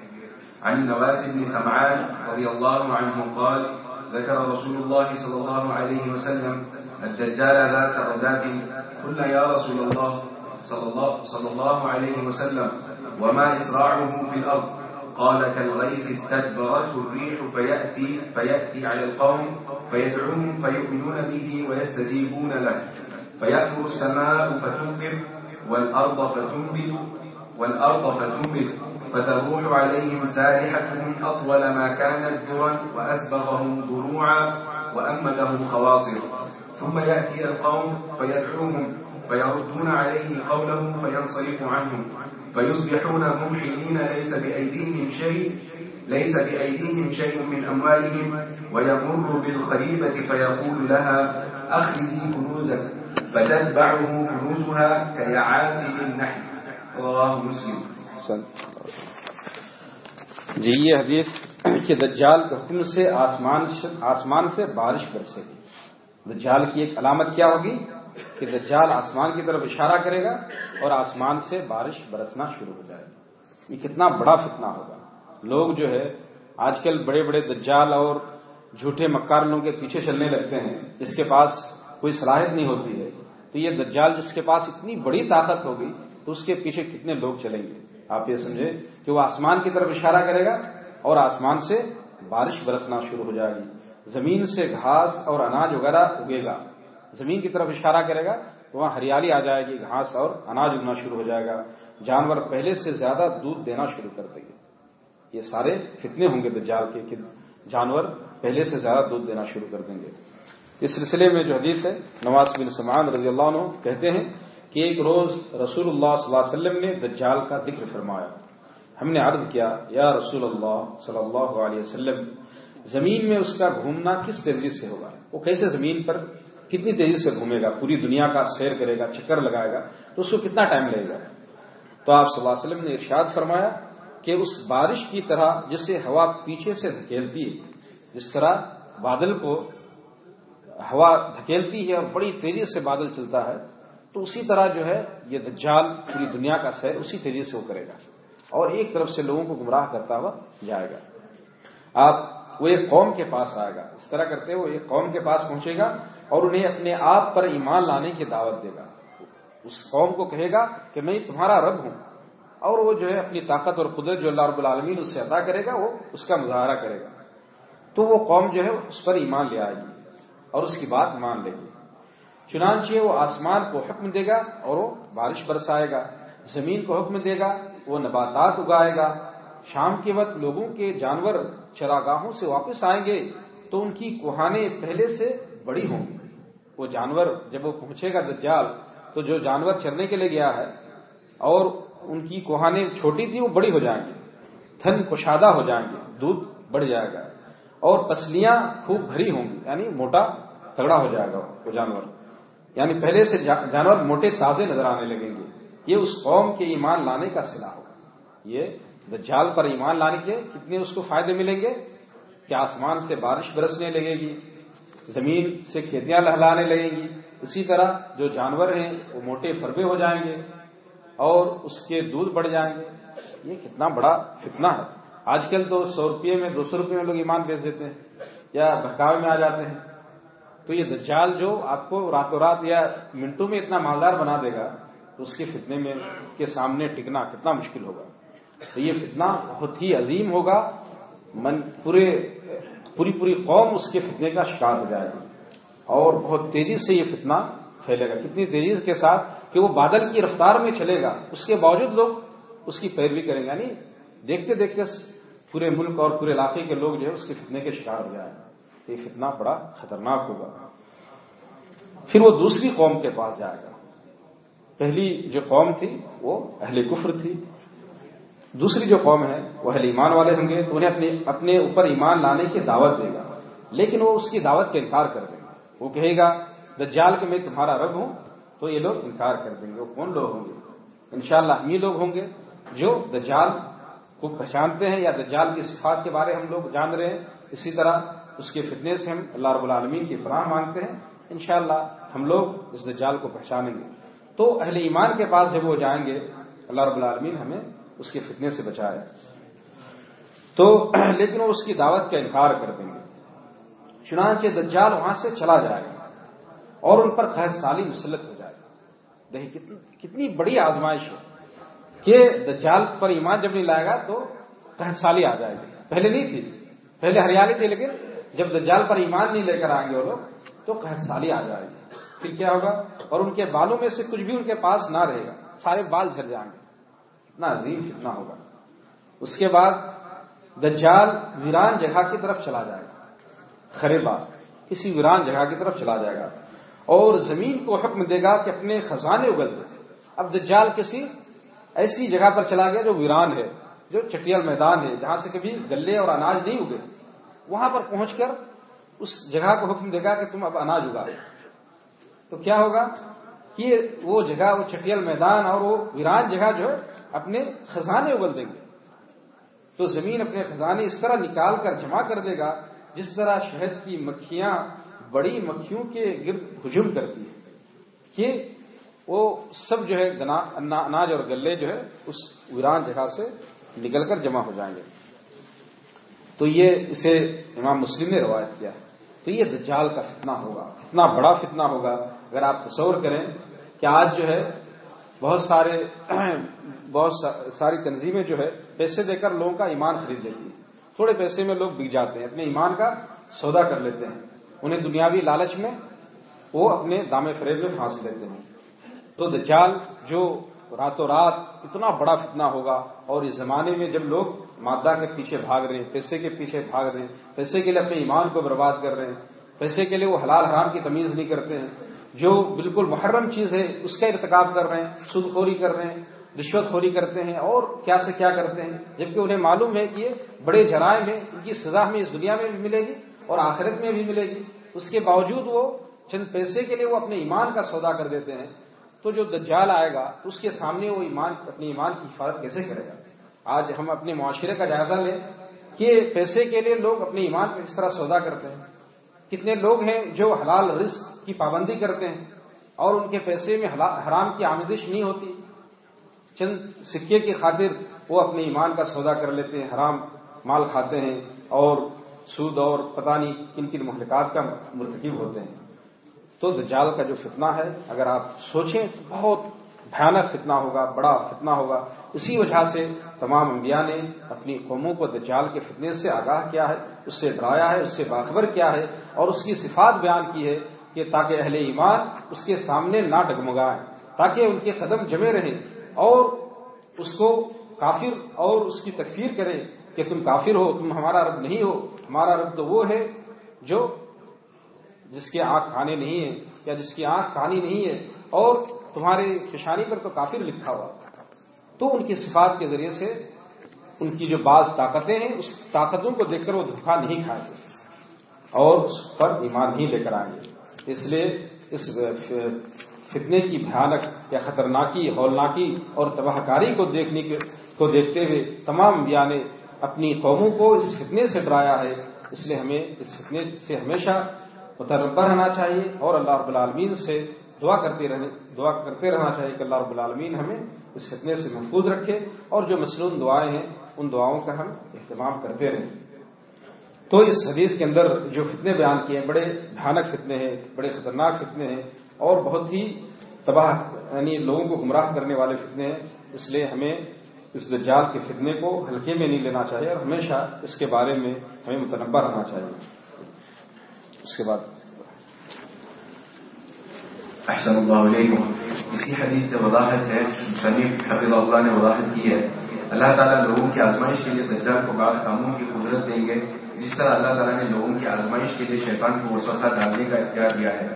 عن نواس بن سمعان رضی اللہ عنہ قال ذكر رسول الله صلى الله عليه وسلم الدجال ذات غداة قلنا يا رسول الله صلى الله, صلى الله عليه وسلم وما إسراعه في الأرض قال كالغيث استدبرته الريح فيأتي, فيأتي على القوم فيدعوهم فيؤمنون به ويستجيبون له. فيأمر السماء فتنقر والأرض فتنبت والأرض فتنبت فتروح عليهم سارحتهم أطول ما كانت ذرا وأسبغهم ضروعا وأمدهم خواصر. ثم يأتي القوم فيدعوهم فيردون عليه قولهم فينصرف عنهم فيصبحون منحنين ليس بأيديهم شيء ليس بأيديهم شيء من أموالهم ويمر بالخريبة فيقول لها أخذي كنوزك. فتتبعه كنوزها كيعاسب النحل. رواه مسلم. جی یہ حدیث کہ دجال کے حکم سے آسمان آسمان سے بارش برسے گی۔ دجال کی ایک علامت کیا ہوگی؟ کہ دجال آسمان کی طرف اشارہ کرے گا اور آسمان سے بارش برسنا شروع ہو جائے گا یہ کتنا بڑا فتنہ ہوگا۔ لوگ جو ہے، آج کل بڑے بڑے دجال اور جھوٹے مکار لوگوں کے پیچھے چلنے لگتے ہیں۔ جس کے پاس کوئی صلاحیت نہیں ہوتی ہے، تو یہ دجال جس کے پاس اتنی بڑی طاقت ہوگی، تو اس کے پیچھے کتنے لوگ چلیں گے؟ آپ یہ سمجھے کہ وہ آسمان کی طرف اشارہ کرے گا اور آسمان سے بارش برسنا شروع ہو جائے گی۔ زمین سے گھاس اور اناج وغیرہ اگے گا۔ زمین کی طرف اشارہ کرے گا تو وہاں ہریالی آ جائے گی، گھاس اور اناج اگنا شروع ہو جائے گا۔ جانور پہلے سے زیادہ دودھ دینا شروع کر دیں گے۔ یہ سارے فتنے ہوں گے دجال کے، کہ جانور پہلے سے زیادہ دودھ دینا شروع کر دیں گے۔ اس سلسلے میں جو حدیث ہے، نواز بن سمان رضی اللہ عنہ کہتے ہیں کہ ایک روز رسول اللہ صلی اللہ علیہ وسلم نے دجال کا ذکر فرمایا۔ ہم نے عرض کیا، یا رسول اللہ صلی اللہ علیہ وسلم، زمین میں اس کا گھومنا کس تیزی سے ہوگا؟ وہ کیسے زمین پر کتنی تیزی سے گھومے گا؟ پوری دنیا کا سیر کرے گا، چکر لگائے گا، تو اس کو کتنا ٹائم لگے گا؟ تو آپ صلی اللہ علیہ وسلم نے ارشاد فرمایا کہ اس بارش کی طرح جسے ہوا پیچھے سے دھکیلتی ہے، جس طرح بادل کو ہوا دھکیلتی ہے اور بڑی تیزی سے بادل چلتا ہے، تو اسی طرح جو ہے یہ دجال پوری دنیا کا سیر اسی تیزی سے وہ کرے گا۔ اور ایک طرف سے لوگوں کو گمراہ کرتا ہوا جائے گا۔ آپ وہ ایک قوم کے پاس آئے گا۔ اس طرح کرتے وہ ایک قوم کے پاس پہنچے گا اور انہیں اپنے آپ پر ایمان لانے کی دعوت دے گا۔ اس قوم کو کہے گا کہ میں تمہارا رب ہوں۔ اور وہ جو ہے اپنی طاقت اور قدرت جو اللہ رب العالمین اس سے عطا کرے گا، وہ اس کا مظاہرہ کرے گا۔ تو وہ قوم جو ہے اس پر ایمان لے آئے گی۔ اور اس کی بات مان لے گی چنانچہ وہ آسمان کو حکم دے گا اور وہ بارش برسائے گا، زمین کو حکم دے گا، وہ نباتات اگائے گا۔ شام کے وقت لوگوں کے جانور چراگاہوں سے واپس آئیں گے تو ان کی کوہانے پہلے سے بڑی ہوں گی۔ وہ جانور جب وہ پہنچے گا دجال، تو جو جانور چرنے کے لیے گیا ہے اور ان کی کوہانے چھوٹی تھی وہ بڑی ہو جائیں گی، تھن کشادہ ہو جائیں گے، دودھ بڑھ جائے گا۔ اور پسلیاں خوب بھری ہوں گی یعنی موٹا تگڑا ہو جائے گا وہ جانور۔ یعنی پہلے سے جانور موٹے تازے نظر آنے لگیں گے۔ یہ اس قوم کے ایمان لانے کا سلا ہوگا۔ یہ دجال پر ایمان لانے کے کتنے اس کو فائدے ملیں گے؟ کہ آسمان سے بارش برسنے لگے گی، زمین سے کھیتیاں لہلانے لگیں گی۔ اسی طرح جو جانور ہیں، وہ موٹے فربے ہو جائیں گے اور اس کے دودھ بڑھ جائیں گے۔ یہ کتنا بڑا فتنہ ہے۔ آج کل تو سو روپئے میں، دو سو روپئے میں لوگ ایمان بیچ دیتے ہیں یا بہکاوے میں آ جاتے ہیں۔ تو یہ دجال جو آپ کو راتوں رات یا منٹوں میں اتنا مالدار بنا دے گا، تو اس کے فتنے میں کے سامنے ٹکنا کتنا مشکل ہوگا۔ تو یہ فتنہ بہت ہی عظیم ہوگا۔ من پورے، پوری پوری قوم اس کے فتنے کا شکار ہو جائے گی۔ اور بہت تیزی سے یہ فتنہ پھیلے گا۔ کتنی تیزی کے ساتھ کہ وہ بادل کی رفتار میں چلے گا۔ اس کے باوجود لوگ اس کی پیروی کریں گے۔ یعنی دیکھتے دیکھتے پورے ملک اور پورے علاقے کے لوگ جو ہے اس کے فتنے کے شکار ہو جائیں۔ یہ فتنہ بڑا خطرناک ہوگا۔ پھر وہ دوسری قوم کے پاس جائے گا۔ پہلی جو قوم تھی وہ اہل کفر تھی۔ دوسری جو قوم ہے وہ اہل ایمان والے ہوں گے تو انہیں اپنے اپنے اوپر ایمان لانے کی دعوت دے گا۔ لیکن وہ اس کی دعوت کا انکار کر دے گا وہ کہے گا، دجال کہ میں تمہارا رب ہوں تو یہ لوگ انکار کر دیں گے۔ وہ کون لوگ ہوں گے؟ انشاءاللہ شاء یہ لوگ ہوں گے جو دجال کو پہچانتے ہیں یا دجال کی صفات کے بارے ہم لوگ جان رہے ہیں، اسی طرح اس کے فتنے سے ہم اللہ رب العالمین کی فراہ مانگتے ہیں، انشاءاللہ ہم لوگ اس دجال کو پہچانیں گے۔ تو اہل ایمان کے پاس جب وہ جائیں گے، اللہ رب العالمین ہمیں اس کے فتنے سے بچائے۔ تو لیکن وہ اس کی دعوت کا انکار کر دیں گے۔ چنانچہ دجال وہاں سے چلا جائے گا اور ان پر خیر سالی مسلط ہو جائے۔ گا دیکھیے کتنی بڑی آزمائش ہے۔ کہ دجال پر ایمان جب نہیں لائے گا تو سالی آ جائے گی۔ پہلے نہیں تھی۔ پہلے ہریالی تھی، لیکن جب دجال پر ایمان نہیں لے کر آئیں گے وہ لوگ، تو قحط سالی آ جائے گی۔ پھر کیا ہوگا؟ اور ان کے بالوں میں سے کچھ بھی ان کے پاس نہ رہے گا۔ سارے بال جھڑ جائیں گے۔ اتنا عظیم اتنا ہوگا۔ اس کے بعد دجال ویران جگہ کی طرف چلا جائے گا۔ خرے بات کسی ویران جگہ کی طرف چلا جائے گا۔ اور زمین کو حکم دے گا کہ اپنے خزانے اگل دے۔ اب دجال کسی ایسی جگہ پر چلا گیا جو ویران ہے، جو چٹیل میدان ہے، جہاں سے کبھی گلے اور اناج نہیں اگے۔ وہاں پر پہنچ کر اس جگہ کو حکم دے گا کہ تم اب اناج اگا۔ تو کیا ہوگا؟ کہ وہ جگہ، وہ چٹیل میدان اور وہ ویران جگہ جو ہے، اپنے خزانے اگل دیں گے۔ تو زمین اپنے خزانے اس طرح نکال کر جمع کر دے گا، جس طرح شہد کی مکھیاں بڑی مکھیوں کے گرد ہجوم کرتی ہے کہ وہ سب جو ہے اناج اور گلے جو ہے اس ویران جگہ سے نکل کر جمع ہو جائیں گے۔ تو یہ اسے امام مسلم نے روایت کیا۔ تو یہ دجال کا فتنہ ہوگا۔ اتنا بڑا فتنہ ہوگا۔ اگر آپ تصور کریں کہ آج جو ہے بہت سارے بہت ساری تنظیمیں جو ہے پیسے دے کر لوگوں کا ایمان خرید لیتی ہیں۔ تھوڑے پیسے میں لوگ بک جاتے ہیں، اپنے ایمان کا سودا کر لیتے ہیں۔ انہیں دنیاوی لالچ میں وہ اپنے دامے فریب میں پھانس لیتے ہیں۔ تو دجال جو راتوں رات اتنا بڑا فتنہ ہوگا اور اس زمانے میں جب لوگ مادہ کے پیچھے بھاگ رہے ہیں، پیسے کے پیچھے بھاگ رہے ہیں، پیسے کے لیے اپنے ایمان کو برباد کر رہے ہیں، پیسے کے لیے وہ حلال حرام کی تمیز نہیں کرتے ہیں، جو بالکل محرم چیز ہے، اس کا ارتکاب کر رہے ہیں، سود خوری کر رہے ہیں، رشوت خوری کرتے ہیں اور کیا سے کیا کرتے ہیں، جبکہ انہیں معلوم ہے کہ یہ بڑے جرائم ہیں، ان کی سزا ہمیں اس دنیا میں بھی ملے گی اور آخرت میں بھی ملے گی۔ اس کے باوجود وہ چند پیسے کے لیے وہ اپنے ایمان کا سودا کر دیتے ہیں۔ تو جو دجال آئے گا، اس کے سامنے وہ ایمان اپنے ایمان کی حفاظت کیسے کرے گا؟ آج ہم اپنے معاشرے کا جائزہ لیں کہ پیسے کے لیے لوگ اپنے ایمان کا کس طرح سودا کرتے ہیں۔ کتنے لوگ ہیں جو حلال رزق کی پابندی کرتے ہیں اور ان کے پیسے میں حرام کی آمدش نہیں ہوتی۔ چند سکے کی خاطر وہ اپنے ایمان کا سودا کر لیتے ہیں، حرام مال کھاتے ہیں اور سود اور پتہ نہیں کن کن محرکات کا مرتکب ہوتے ہیں۔ تو دجال کا جو فتنہ ہے، اگر آپ سوچیں تو بہت بھیانک فتنہ ہوگا، بڑا فتنہ ہوگا۔ اسی وجہ سے تمام انبیاء نے اپنی قوموں کو دجال کے فتنے سے آگاہ کیا ہے، اس سے ڈرایا ہے، اس سے باخبر کیا ہے اور اس کی صفات بیان کی ہے کہ تاکہ اہل ایمان اس کے سامنے نہ ڈگمگائیں، تاکہ ان کے قدم جمے رہیں اور اس کو کافر اور اس کی تکفیر کریں کہ تم کافر ہو، تم ہمارا رب نہیں ہو، ہمارا رب تو وہ ہے جو جس کے آنکھ کھانے نہیں ہے یا جس کی آنکھ کہانی نہیں ہے اور تمہارے کشانی پر تو کافر لکھا ہوا تو ان کی صفات کے ذریعے سے ان کی جو بعض طاقتیں ہیں، اس طاقتوں کو دیکھ کر وہ دھوکہ نہیں کھائیں گے اور اس پر ایمان نہیں لے کر آئیں گے۔ اس لیے اس فتنے کی بھیانک یا خطرناکی، ہولناکی اور تباہ کاری کو دیکھنے کو دیکھتے ہوئے تمام انبیاء نے اپنی قوموں کو اس فتنے سے ڈرایا ہے۔ اس لیے ہمیں اس فتنے سے ہمیشہ متربہ رہنا چاہیے اور اللہ رب العالمین سے دعا کرتے رہنے دعا کرتے رہنا چاہیے کہ اللہ رب العالمین ہمیں اس فتنے سے محفوظ رکھے اور جو مصنون دعائیں ہیں، ان دعاؤں کا ہم اہتمام کرتے رہیں۔ تو اس حدیث کے اندر جو فتنے بیان کیے ہیں، بڑے بھیانک فتنے ہیں، بڑے خطرناک فتنے ہیں اور بہت ہی تباہ یعنی لوگوں کو گمراہ کرنے والے فتنے ہیں۔ اس لیے ہمیں اس دجال کے فتنے کو ہلکے میں نہیں لینا چاہیے اور ہمیشہ اس کے بارے میں ہمیں متنبع رہنا چاہیے۔ اس کے بعد احسن اللہ علیکم. اسی حدیث سے وضاحت ہے شریف حفیظ اللہ نے وضاحت کی ہے. اللہ تعالیٰ لوگوں کی آزمائش کے لیے دجال کو بعض کاموں کی قدرت دیں گے، جس طرح اللہ تعالیٰ نے لوگوں کی آزمائش کے لیے شیطان کو وسوسہ ڈالنے کا اختیار دیا ہے۔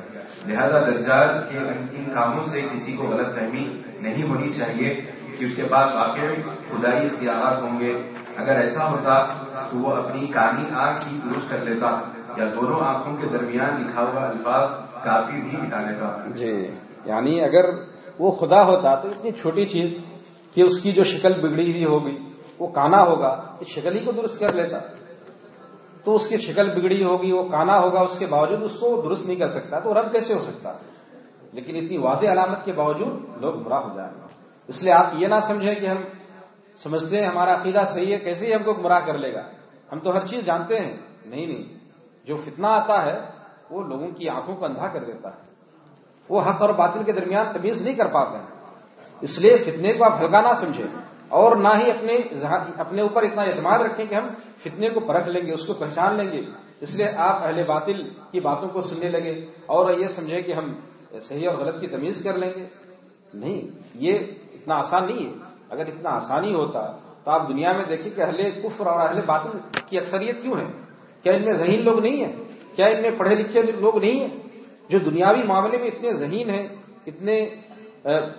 لہذا دجال کے ان کاموں سے کسی کو غلط فہمی نہیں ہونی چاہیے کہ اس کے پاس واقع خدائی اختیارات ہوں گے۔ اگر ایسا ہوتا تو وہ اپنی کانی آنکھ ہی درست کر لیتا۔ یا دونوں آنکھوں کے درمیان لکھا ہوا الفاظ کافی بھی مٹا لیتا جی یعنی اگر وہ خدا ہوتا تو اتنی چھوٹی چیز کہ اس کی جو شکل بگڑی ہوئی ہوگی، وہ کانا ہوگا، اس شکل ہی کو درست کر لیتا۔ تو اس کی شکل بگڑی ہوگی، وہ کانا ہوگا، اس کے باوجود اس کو درست نہیں کر سکتا، تو رب کیسے ہو سکتا؟ لیکن اتنی واضح علامت کے باوجود لوگ برا ہو جائیں۔ گے اس لیے آپ یہ نہ سمجھیں کہ ہم سمجھتے ہیں، ہمارا عقیدہ صحیح ہے، کیسے ہی ہم کو گمراہ کر لے گا؟ ہم تو ہر چیز جانتے ہیں۔ نہیں نہیں۔ جو فتنہ آتا ہے، وہ لوگوں کی آنکھوں کو اندھا کر دیتا ہے۔ وہ حق اور باطل کے درمیان تمیز نہیں کر پاتے ہیں۔ اس لیے فتنے کو آپ ہلکا نہ سمجھیں۔ اور نہ ہی اپنے اپنے اوپر اتنا اعتماد رکھیں کہ ہم فتنے کو پرکھ لیں گے، اس کو پہچان لیں گے۔ اس لیے آپ اہل باطل کی باتوں کو سننے لگے اور یہ سمجھیں کہ ہم صحیح اور غلط کی تمیز کر لیں گے۔ نہیں، یہ اتنا آسان نہیں ہے۔ اگر اتنا آسانی ہوتا تو آپ دنیا میں دیکھیں کہ اہل کفر اور اہل باطل کی اکثریت کیوں ہے کیا ان میں ذہین لوگ نہیں ہیں؟ کیا ان میں پڑھے لکھے لوگ نہیں ہیں؟ جو دنیاوی معاملے میں اتنے ذہین ہیں، اتنے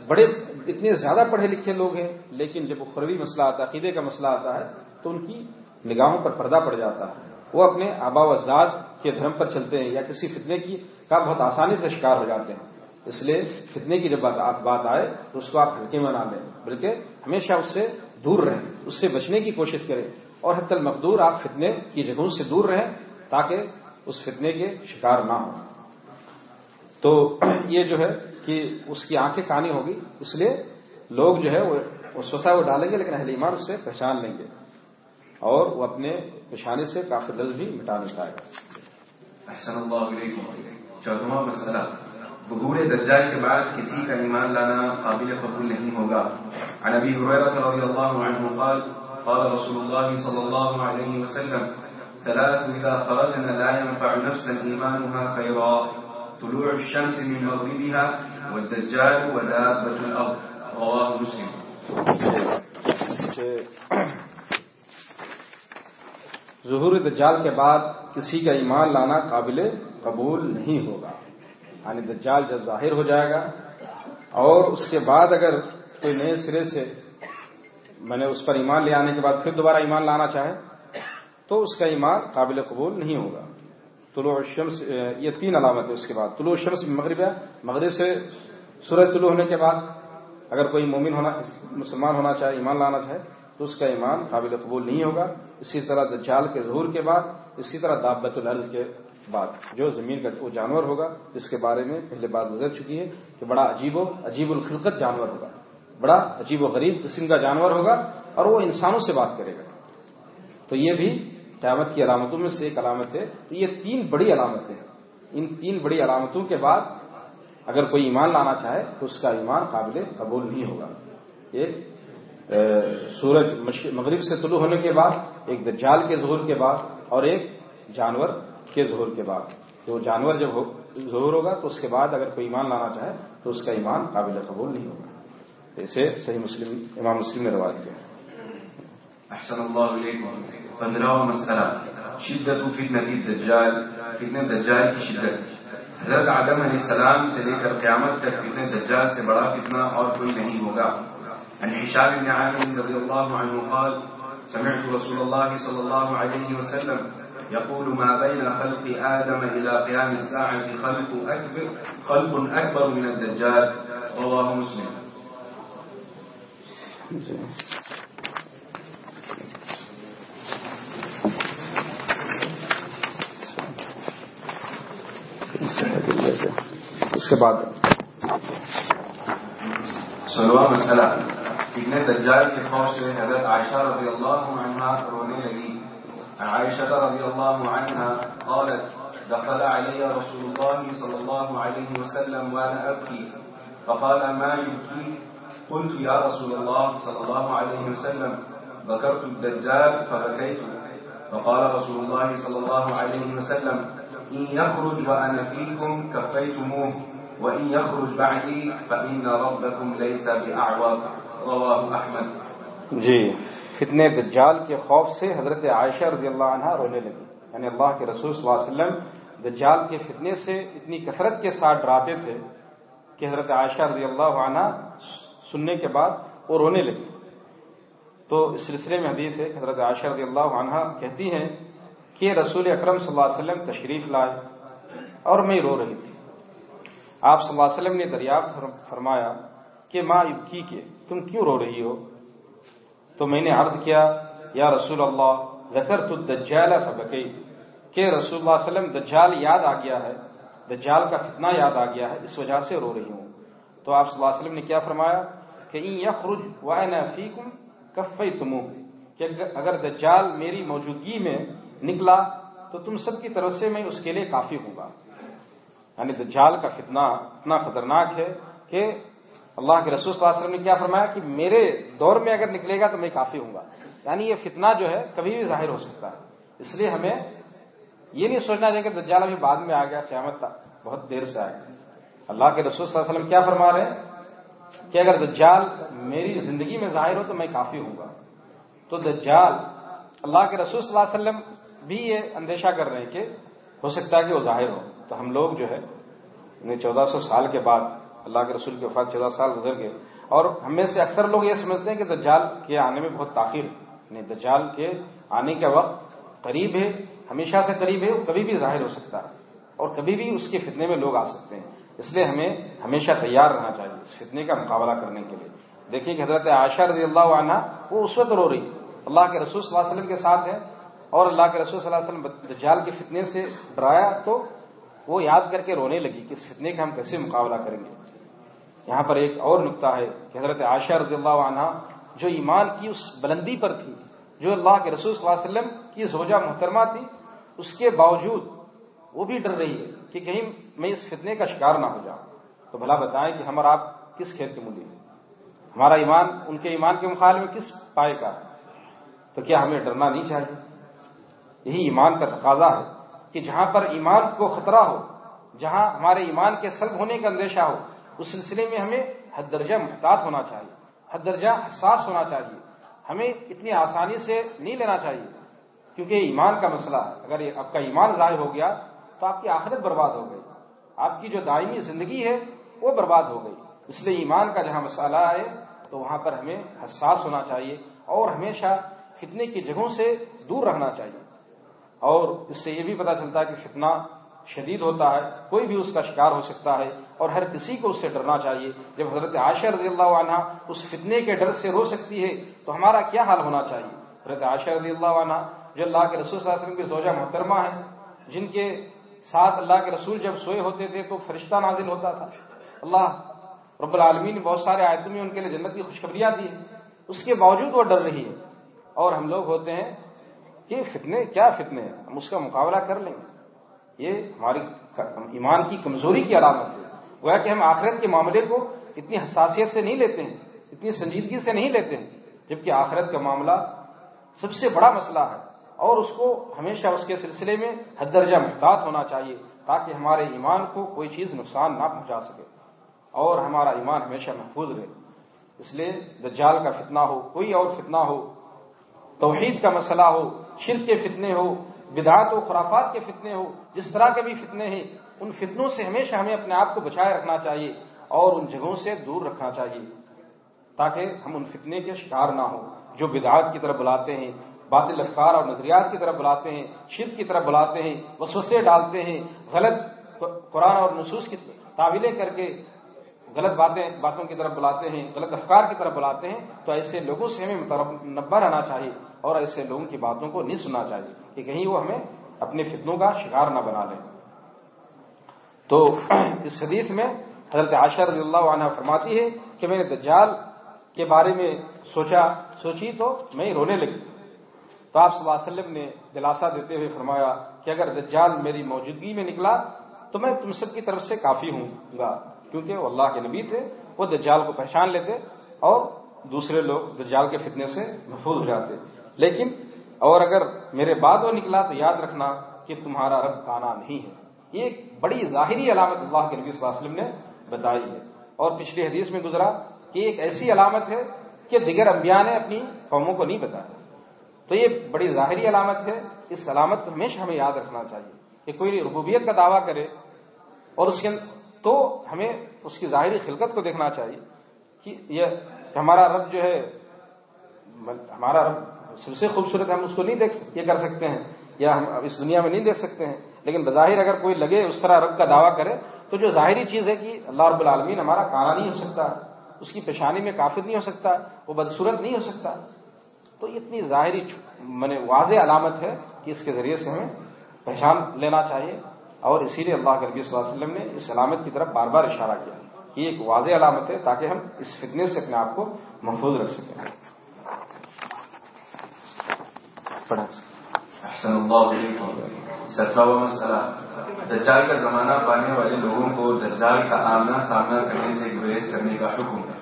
بڑے، اتنے زیادہ پڑھے لکھے لوگ ہیں، لیکن جب اخروی مسئلہ آتا ہے، عقیدے کا مسئلہ آتا ہے، تو ان کی نگاہوں پر پردہ پڑ جاتا ہے۔ وہ اپنے آبا و اجداد کے دھرم پر چلتے ہیں یا کسی فتنے کی کا بہت آسانی سے شکار ہو جاتے ہیں۔ اس لیے فتنے کی جب بات آئے، تو اس کو آپ ہلکے منا لیں، بلکہ ہمیشہ اس سے دور رہیں، اس سے بچنے کی کوشش کریں۔ اور حت المقدور، آپ فتنے کی جگہوں سے دور رہیں تاکہ اس فتنے کے شکار نہ ہوں۔ تو یہ جو ہے کہ اس کی آنکھیں کہانی ہوگی، اس لیے لوگ جو ہے وہ سوتا وہ ڈالیں گے، لیکن اہل ایمان اس سے پہچان لیں گے۔ اور وہ اپنے پشانے سے کافی دل بھی مٹا نہیں پائے چودواں مسئلہ ظہور دجال کے بعد کسی کا ایمان لانا قابل قبول نہیں ہوگا۔ عن ابي هريره رضي الله قال قال رسول الله صلى الله عليه وسلم، ثلاث اذا خرجنا لا ينفع نفسا ايمانها خيرا. طلوع الشمس من مغربها والدجال ودابة الأرض. رواه مسلم. ظہور دجال کے بعد کسی کا ایمان لانا قابل قبول نہیں ہوگا۔ یعنی دجال جب ظاہر ہو جائے گا اور اس کے بعد اگر کوئی نئے سرے سے میں نے اس پر ایمان لے آنے کے بعد پھر دوبارہ ایمان لانا چاہے، تو اس کا ایمان قابل قبول نہیں ہوگا۔ طلوع الشمس، یہ تین علامت ہے اس کے بعد۔ طلوع الشمس مغرب ہے، مغرب سے سورج طلوع ہونے کے بعد اگر کوئی مومن ہونا، مسلمان ہونا چاہے، ایمان لانا چاہے، تو اس کا ایمان قابل قبول نہیں ہوگا۔ اسی طرح دجال کے ظہور کے بعد، اسی طرح دابت العرض کے بعد، جو زمین کا وہ جانور ہوگا، جس کے بارے میں پہلے بات گزر چکی ہے کہ بڑا عجیب و عجیب الخلقت جانور ہوگا۔ بڑا عجیب و غریب قسم کا جانور ہوگا اور وہ انسانوں سے بات کرے گا۔ تو یہ بھی قیامت کی علامتوں میں سے ایک علامت ہے۔ تو یہ تین بڑی علامتیں ہیں۔ ان تین بڑی علامتوں کے بعد اگر کوئی ایمان لانا چاہے تو اس کا ایمان قابل قبول نہیں ہوگا۔ ایک سورج مغرب سے طلوع ہونے کے بعد، ایک دجال کے ظہور کے بعد اور ایک جانور کے ظہور کے بعد۔ تو جانور جب ظہور ہوگا تو اس کے بعد اگر کوئی ایمان لانا چاہے تو اس کا ایمان قابل قبول نہیں ہوگا۔ اسے صحیح مسلم، امام مسلم نے روایت کیا۔ احسن اللہ علیکم۔ پندرہ مسئلہ، شدت فتنة الدجال فتنة دجال کی شدت۔ حضرت آدم علیہ السلام سے لے کر قیامت تک فتنة دجال سے بڑا فتنہ اور کوئی نہیں ہوگا۔ عن حشام بن عامر رضي الله عنه قال، سمعت رسول الله صلى الله عليه وسلم يقول ما بين خلق آدم إلى قيام الساعة خلق أكبر خلق أكبر من الدجال. رواه مسلم۔ اس کے بعد سلوا مسئلہ۔ ابن دجال کے خوف سے حضرت عائشہ رضی اللہ عنہ رونے لگی۔ عائشہ رضی اللہ عنہ قالت، دخل علي رسول الله صلى الله عليه وسلم وانا ابكي فقال، ما يبكي؟ قلت يا رسول الله صلى الله عليه وسلم ذكرت الدجال فبكيت. فقال رسول الله صلى الله عليه وسلم، إن يخرج وأنا فيكم كفيتموه، وإن يخرج بعدي فإن ربكم ليس بأعور رواه أحمد. جی فتنے دجال کے خوف سے حضرت عائشہ رضی اللہ عنہ رونے لگی یعنی اللہ کے رسول صلی اللہ علیہ وسلم دجال کے فتنے سے اتنی کثرت کے ساتھ ڈراتے تھے کہ حضرت عائشہ رضی اللہ عنہ سننے کے بعد وہ رونے لگی۔ تو اس سلسلے میں حدیث ہے حضرت عائشہ رضی اللہ عنہ کہتی ہیں کہ رسول اکرم صلی اللہ علیہ وسلم تشریف لائے اور میں رو رہی تھی۔ آپ صلی اللہ علیہ وسلم نے دریافت فرمایا کہ ماں کی کے تم کیوں رو رہی ہو؟ تو میں نے عرض کیا، یا رسول اللہ ذکر تو دجال فبکی۔ کہ رسول اللہ علیہ وسلم دجال یاد آ گیا ہے، دجال کا فتنہ یاد آ گیا ہے، اس وجہ سے رو رہی ہوں۔ تو آپ صلی اللہ علیہ وسلم نے کیا فرمایا؟ کہ این یخرج وائنا فیکم کفی تمو کہ اگر دجال میری موجودگی میں نکلا تو تم سب کی طرف سے میں اس کے لیے کافی ہوں گا۔ یعنی دجال کا فتنہ اتنا خطرناک ہے کہ اللہ کے رسول صلی اللہ علیہ وسلم نے کیا فرمایا کہ میرے دور میں اگر نکلے گا تو میں کافی ہوں گا۔ یعنی یہ فتنہ جو ہے کبھی بھی ظاہر ہو سکتا ہے۔ اس لیے ہمیں یہ نہیں سوچنا چاہیے کہ دجال ابھی بعد میں آ گیا، قیامت بہت دیر سے آئے اللہ کے رسول صلی اللہ علیہ وسلم کیا فرما رہے ہیں؟ کہ اگر دجال میری زندگی میں ظاہر ہو تو میں کافی ہوں گا۔ تو دجال اللہ کے رسول صلی اللہ علیہ وسلم بھی یہ اندیشہ کر رہے ہیں کہ ہو سکتا ہے کہ وہ ظاہر ہو۔ تو ہم لوگ جو ہے، انہیں چودہ سو سال کے بعد، اللہ کے رسول کے وفات چودہ سال گزر گئے۔ اور ہم میں سے اکثر لوگ یہ سمجھتے ہیں کہ دجال کے آنے میں بہت تاخیر یعنی دجال کے آنے کا وقت قریب ہے، ہمیشہ سے قریب ہے، وہ کبھی بھی ظاہر ہو سکتا ہے۔ اور کبھی بھی اس کے فتنے میں لوگ آ سکتے ہیں۔ اس لیے ہمیں ہمیشہ تیار رہنا چاہیے اس فتنے کا مقابلہ کرنے کے لیے۔ دیکھیے کہ حضرت عائشہ رضی اللہ عنہ، وہ اس وقت رو رہی۔ اللہ کے رسول صلی اللہ علیہ وسلم کے ساتھ ہے اور اللہ کے رسول صلی اللہ علیہ وسلم دجال کے فتنے سے ڈرایا تو وہ یاد کر کے رونے لگی کہ اس فتنے کا ہم کیسے مقابلہ کریں گے۔ یہاں پر ایک اور نقطہ ہے کہ حضرت عائشہ رضی اللہ عنہ جو ایمان کی اس بلندی پر تھی، جو اللہ کے رسول صلی اللہ علیہ وسلم کی زوجہ محترمہ تھی، اس کے باوجود وہ بھی ڈر رہی ہے کہ کہیں میں اس فتنے کا شکار نہ ہو جاؤں۔ تو بھلا بتائیں کہ ہم اور آپ کس کھیت کے ملی ہمارا ایمان، ان کے ایمان کے مقابلے میں کس پائے کا تو کیا ہمیں ڈرنا نہیں چاہیے؟ یہی ایمان کا تقاضا ہے کہ جہاں پر ایمان کو خطرہ ہو، جہاں ہمارے ایمان کے سلب ہونے کا اندیشہ ہو، اس سلسلے میں ہمیں حد درجہ محتاط ہونا چاہیے، حد درجہ حساس ہونا چاہیے۔ ہمیں اتنی آسانی سے نہیں لینا چاہیے، کیونکہ ایمان کا مسئلہ ہے۔ اگر آپ کا ایمان ظاہر ہو گیا تو آپ کی آخرت برباد ہو گئی۔ آپ کی جو دائمی زندگی ہے، وہ برباد ہو گئی۔ اس لیے ایمان کا جہاں مسئلہ ہے تو وہاں پر ہمیں حساس ہونا چاہیے اور ہمیشہ فتنے کی جگہوں سے دور رہنا چاہیے۔ اور اس سے یہ بھی پتا چلتا ہے کہ فتنہ شدید ہوتا ہے، کوئی بھی اس کا شکار ہو سکتا ہے اور ہر کسی کو اس سے ڈرنا چاہیے۔ جب حضرت عائشہ رضی اللہ عنہ اس فتنے کے ڈر سے رو سکتی ہے، تو ہمارا کیا حال ہونا چاہیے؟ حضرت عائشہ رضی اللہ عنہ جو اللہ کے رسول صلی اللہ علیہ وسلم کی زوجہ محترمہ ہیں، جن کے ساتھ اللہ کے رسول جب سوئے ہوتے تھے تو فرشتہ نازل ہوتا تھا۔ اللہ رب العالمین نے بہت سارے آیتوں میں ان کے لیے جنت کی خوشخبریاں دی اس کے باوجود وہ ڈر رہی ہے اور ہم لوگ ہوتے ہیں کہ فتنے، کیا فتنے ہیں؟ ہم اس کا مقابلہ کر لیں۔ گے یہ ہماری ایمان کی کمزوری کی علامت ہے۔ وہ ہے کہ ہم آخرت کے معاملے کو اتنی حساسیت سے نہیں لیتے ہیں، اتنی سنجیدگی سے نہیں لیتے ہیں، جبکہ آخرت کا معاملہ سب سے بڑا مسئلہ ہے۔ اور اس کو ہمیشہ اس کے سلسلے میں حد درجہ محتاط ہونا چاہیے تاکہ ہمارے ایمان کو کوئی چیز نقصان نہ پہنچا سکے اور ہمارا ایمان ہمیشہ محفوظ رہے۔ اس لیے دجال کا فتنہ ہو، کوئی اور فتنہ ہو، توحید کا مسئلہ ہو، شرک کے فتنے ہو بدعات و خرافات کے فتنے ہو، جس طرح کے بھی فتنے ہیں، ان فتنوں سے ہمیشہ ہمیں اپنے آپ کو بچائے رکھنا چاہیے اور ان جگہوں سے دور رکھنا چاہیے تاکہ ہم ان فتنے کے شکار نہ ہوں جو بدعات کی طرف بلاتے ہیں باطل افکار اور نظریات کی طرف بلاتے ہیں، شرک کی طرف بلاتے ہیں، وسوسے ڈالتے ہیں، غلط قرآن اور نصوص کی تعویلیں کر کے غلط باتیں، باتوں کی طرف بلاتے ہیں، غلط افکار کی طرف بلاتے ہیں، تو ایسے لوگوں سے ہمیں نبا رہنا چاہیے اور ایسے لوگوں کی باتوں کو نہیں سننا چاہیے کہ کہیں وہ ہمیں اپنے فتنوں کا شکار نہ بنا لیں۔ تو اس حدیث میں حضرت عاشر رضی اللہ عنہ فرماتی ہے کہ میں نے دجال کے بارے میں سوچا، سوچی تو میں رونے لگی۔ تو آپ صلی اللہ علیہ وسلم نے دلاسا دیتے ہوئے فرمایا کہ اگر دجال میری موجودگی میں نکلا تو میں تم سب کی طرف سے کافی ہوں گا، کیونکہ وہ اللہ کے نبی تھے، وہ دجال کو پہچان لیتے اور دوسرے لوگ دجال کے فتنے سے محفوظ ہو جاتے۔ لیکن اور اگر میرے بعد وہ نکلا تو یاد رکھنا کہ تمہارا رب کانا نہیں ہے۔ یہ ایک بڑی ظاہری علامت اللہ کے نبی صلی اللہ علیہ وسلم نے بتائی ہے۔ اور پچھلی حدیث میں گزرا کہ ایک ایسی علامت ہے کہ دیگر انبیاء نے اپنی قوموں کو نہیں بتایا۔ تو یہ بڑی ظاہری علامت ہے، اس علامت کو ہمیشہ ہمیں یاد رکھنا چاہیے کہ کوئی ربوبیت کا دعویٰ کرے اور اس کے تو ہمیں اس کی ظاہری خلقت کو دیکھنا چاہیے کہ یہ ہمارا رب جو ہے، ہمارا رب سب سے خوبصورت ہم اس کو نہیں دیکھ یہ کر سکتے ہیں، یا ہم اس دنیا میں نہیں دیکھ سکتے ہیں، لیکن بظاہر اگر کوئی لگے اس طرح رب کا دعویٰ کرے تو جو ظاہری چیز ہے کہ اللہ رب العالمین ہمارا کانا نہیں ہو سکتا، اس کی پیشانی میں کافر نہیں ہو سکتا، وہ بدصورت نہیں ہو سکتا۔ تو اتنی ظاہری من واضح علامت ہے کہ اس کے ذریعے سے ہمیں پہچان لینا چاہیے اور اسی لیے اللہ کے نبی صلی اللہ علیہ وسلم نے اس علامت کی طرف بار بار اشارہ کیا یہ ایک واضح علامت ہے تاکہ ہم اس فتنے سے اپنے آپ کو محفوظ رکھ سکیں۔ احسن اللہ علیکم۔ مسئلہ۔ دجال کا زمانہ پانے والے لوگوں کو دجال کا آمنا سامنا کرنے سے گریز کرنے کا حکم ہے۔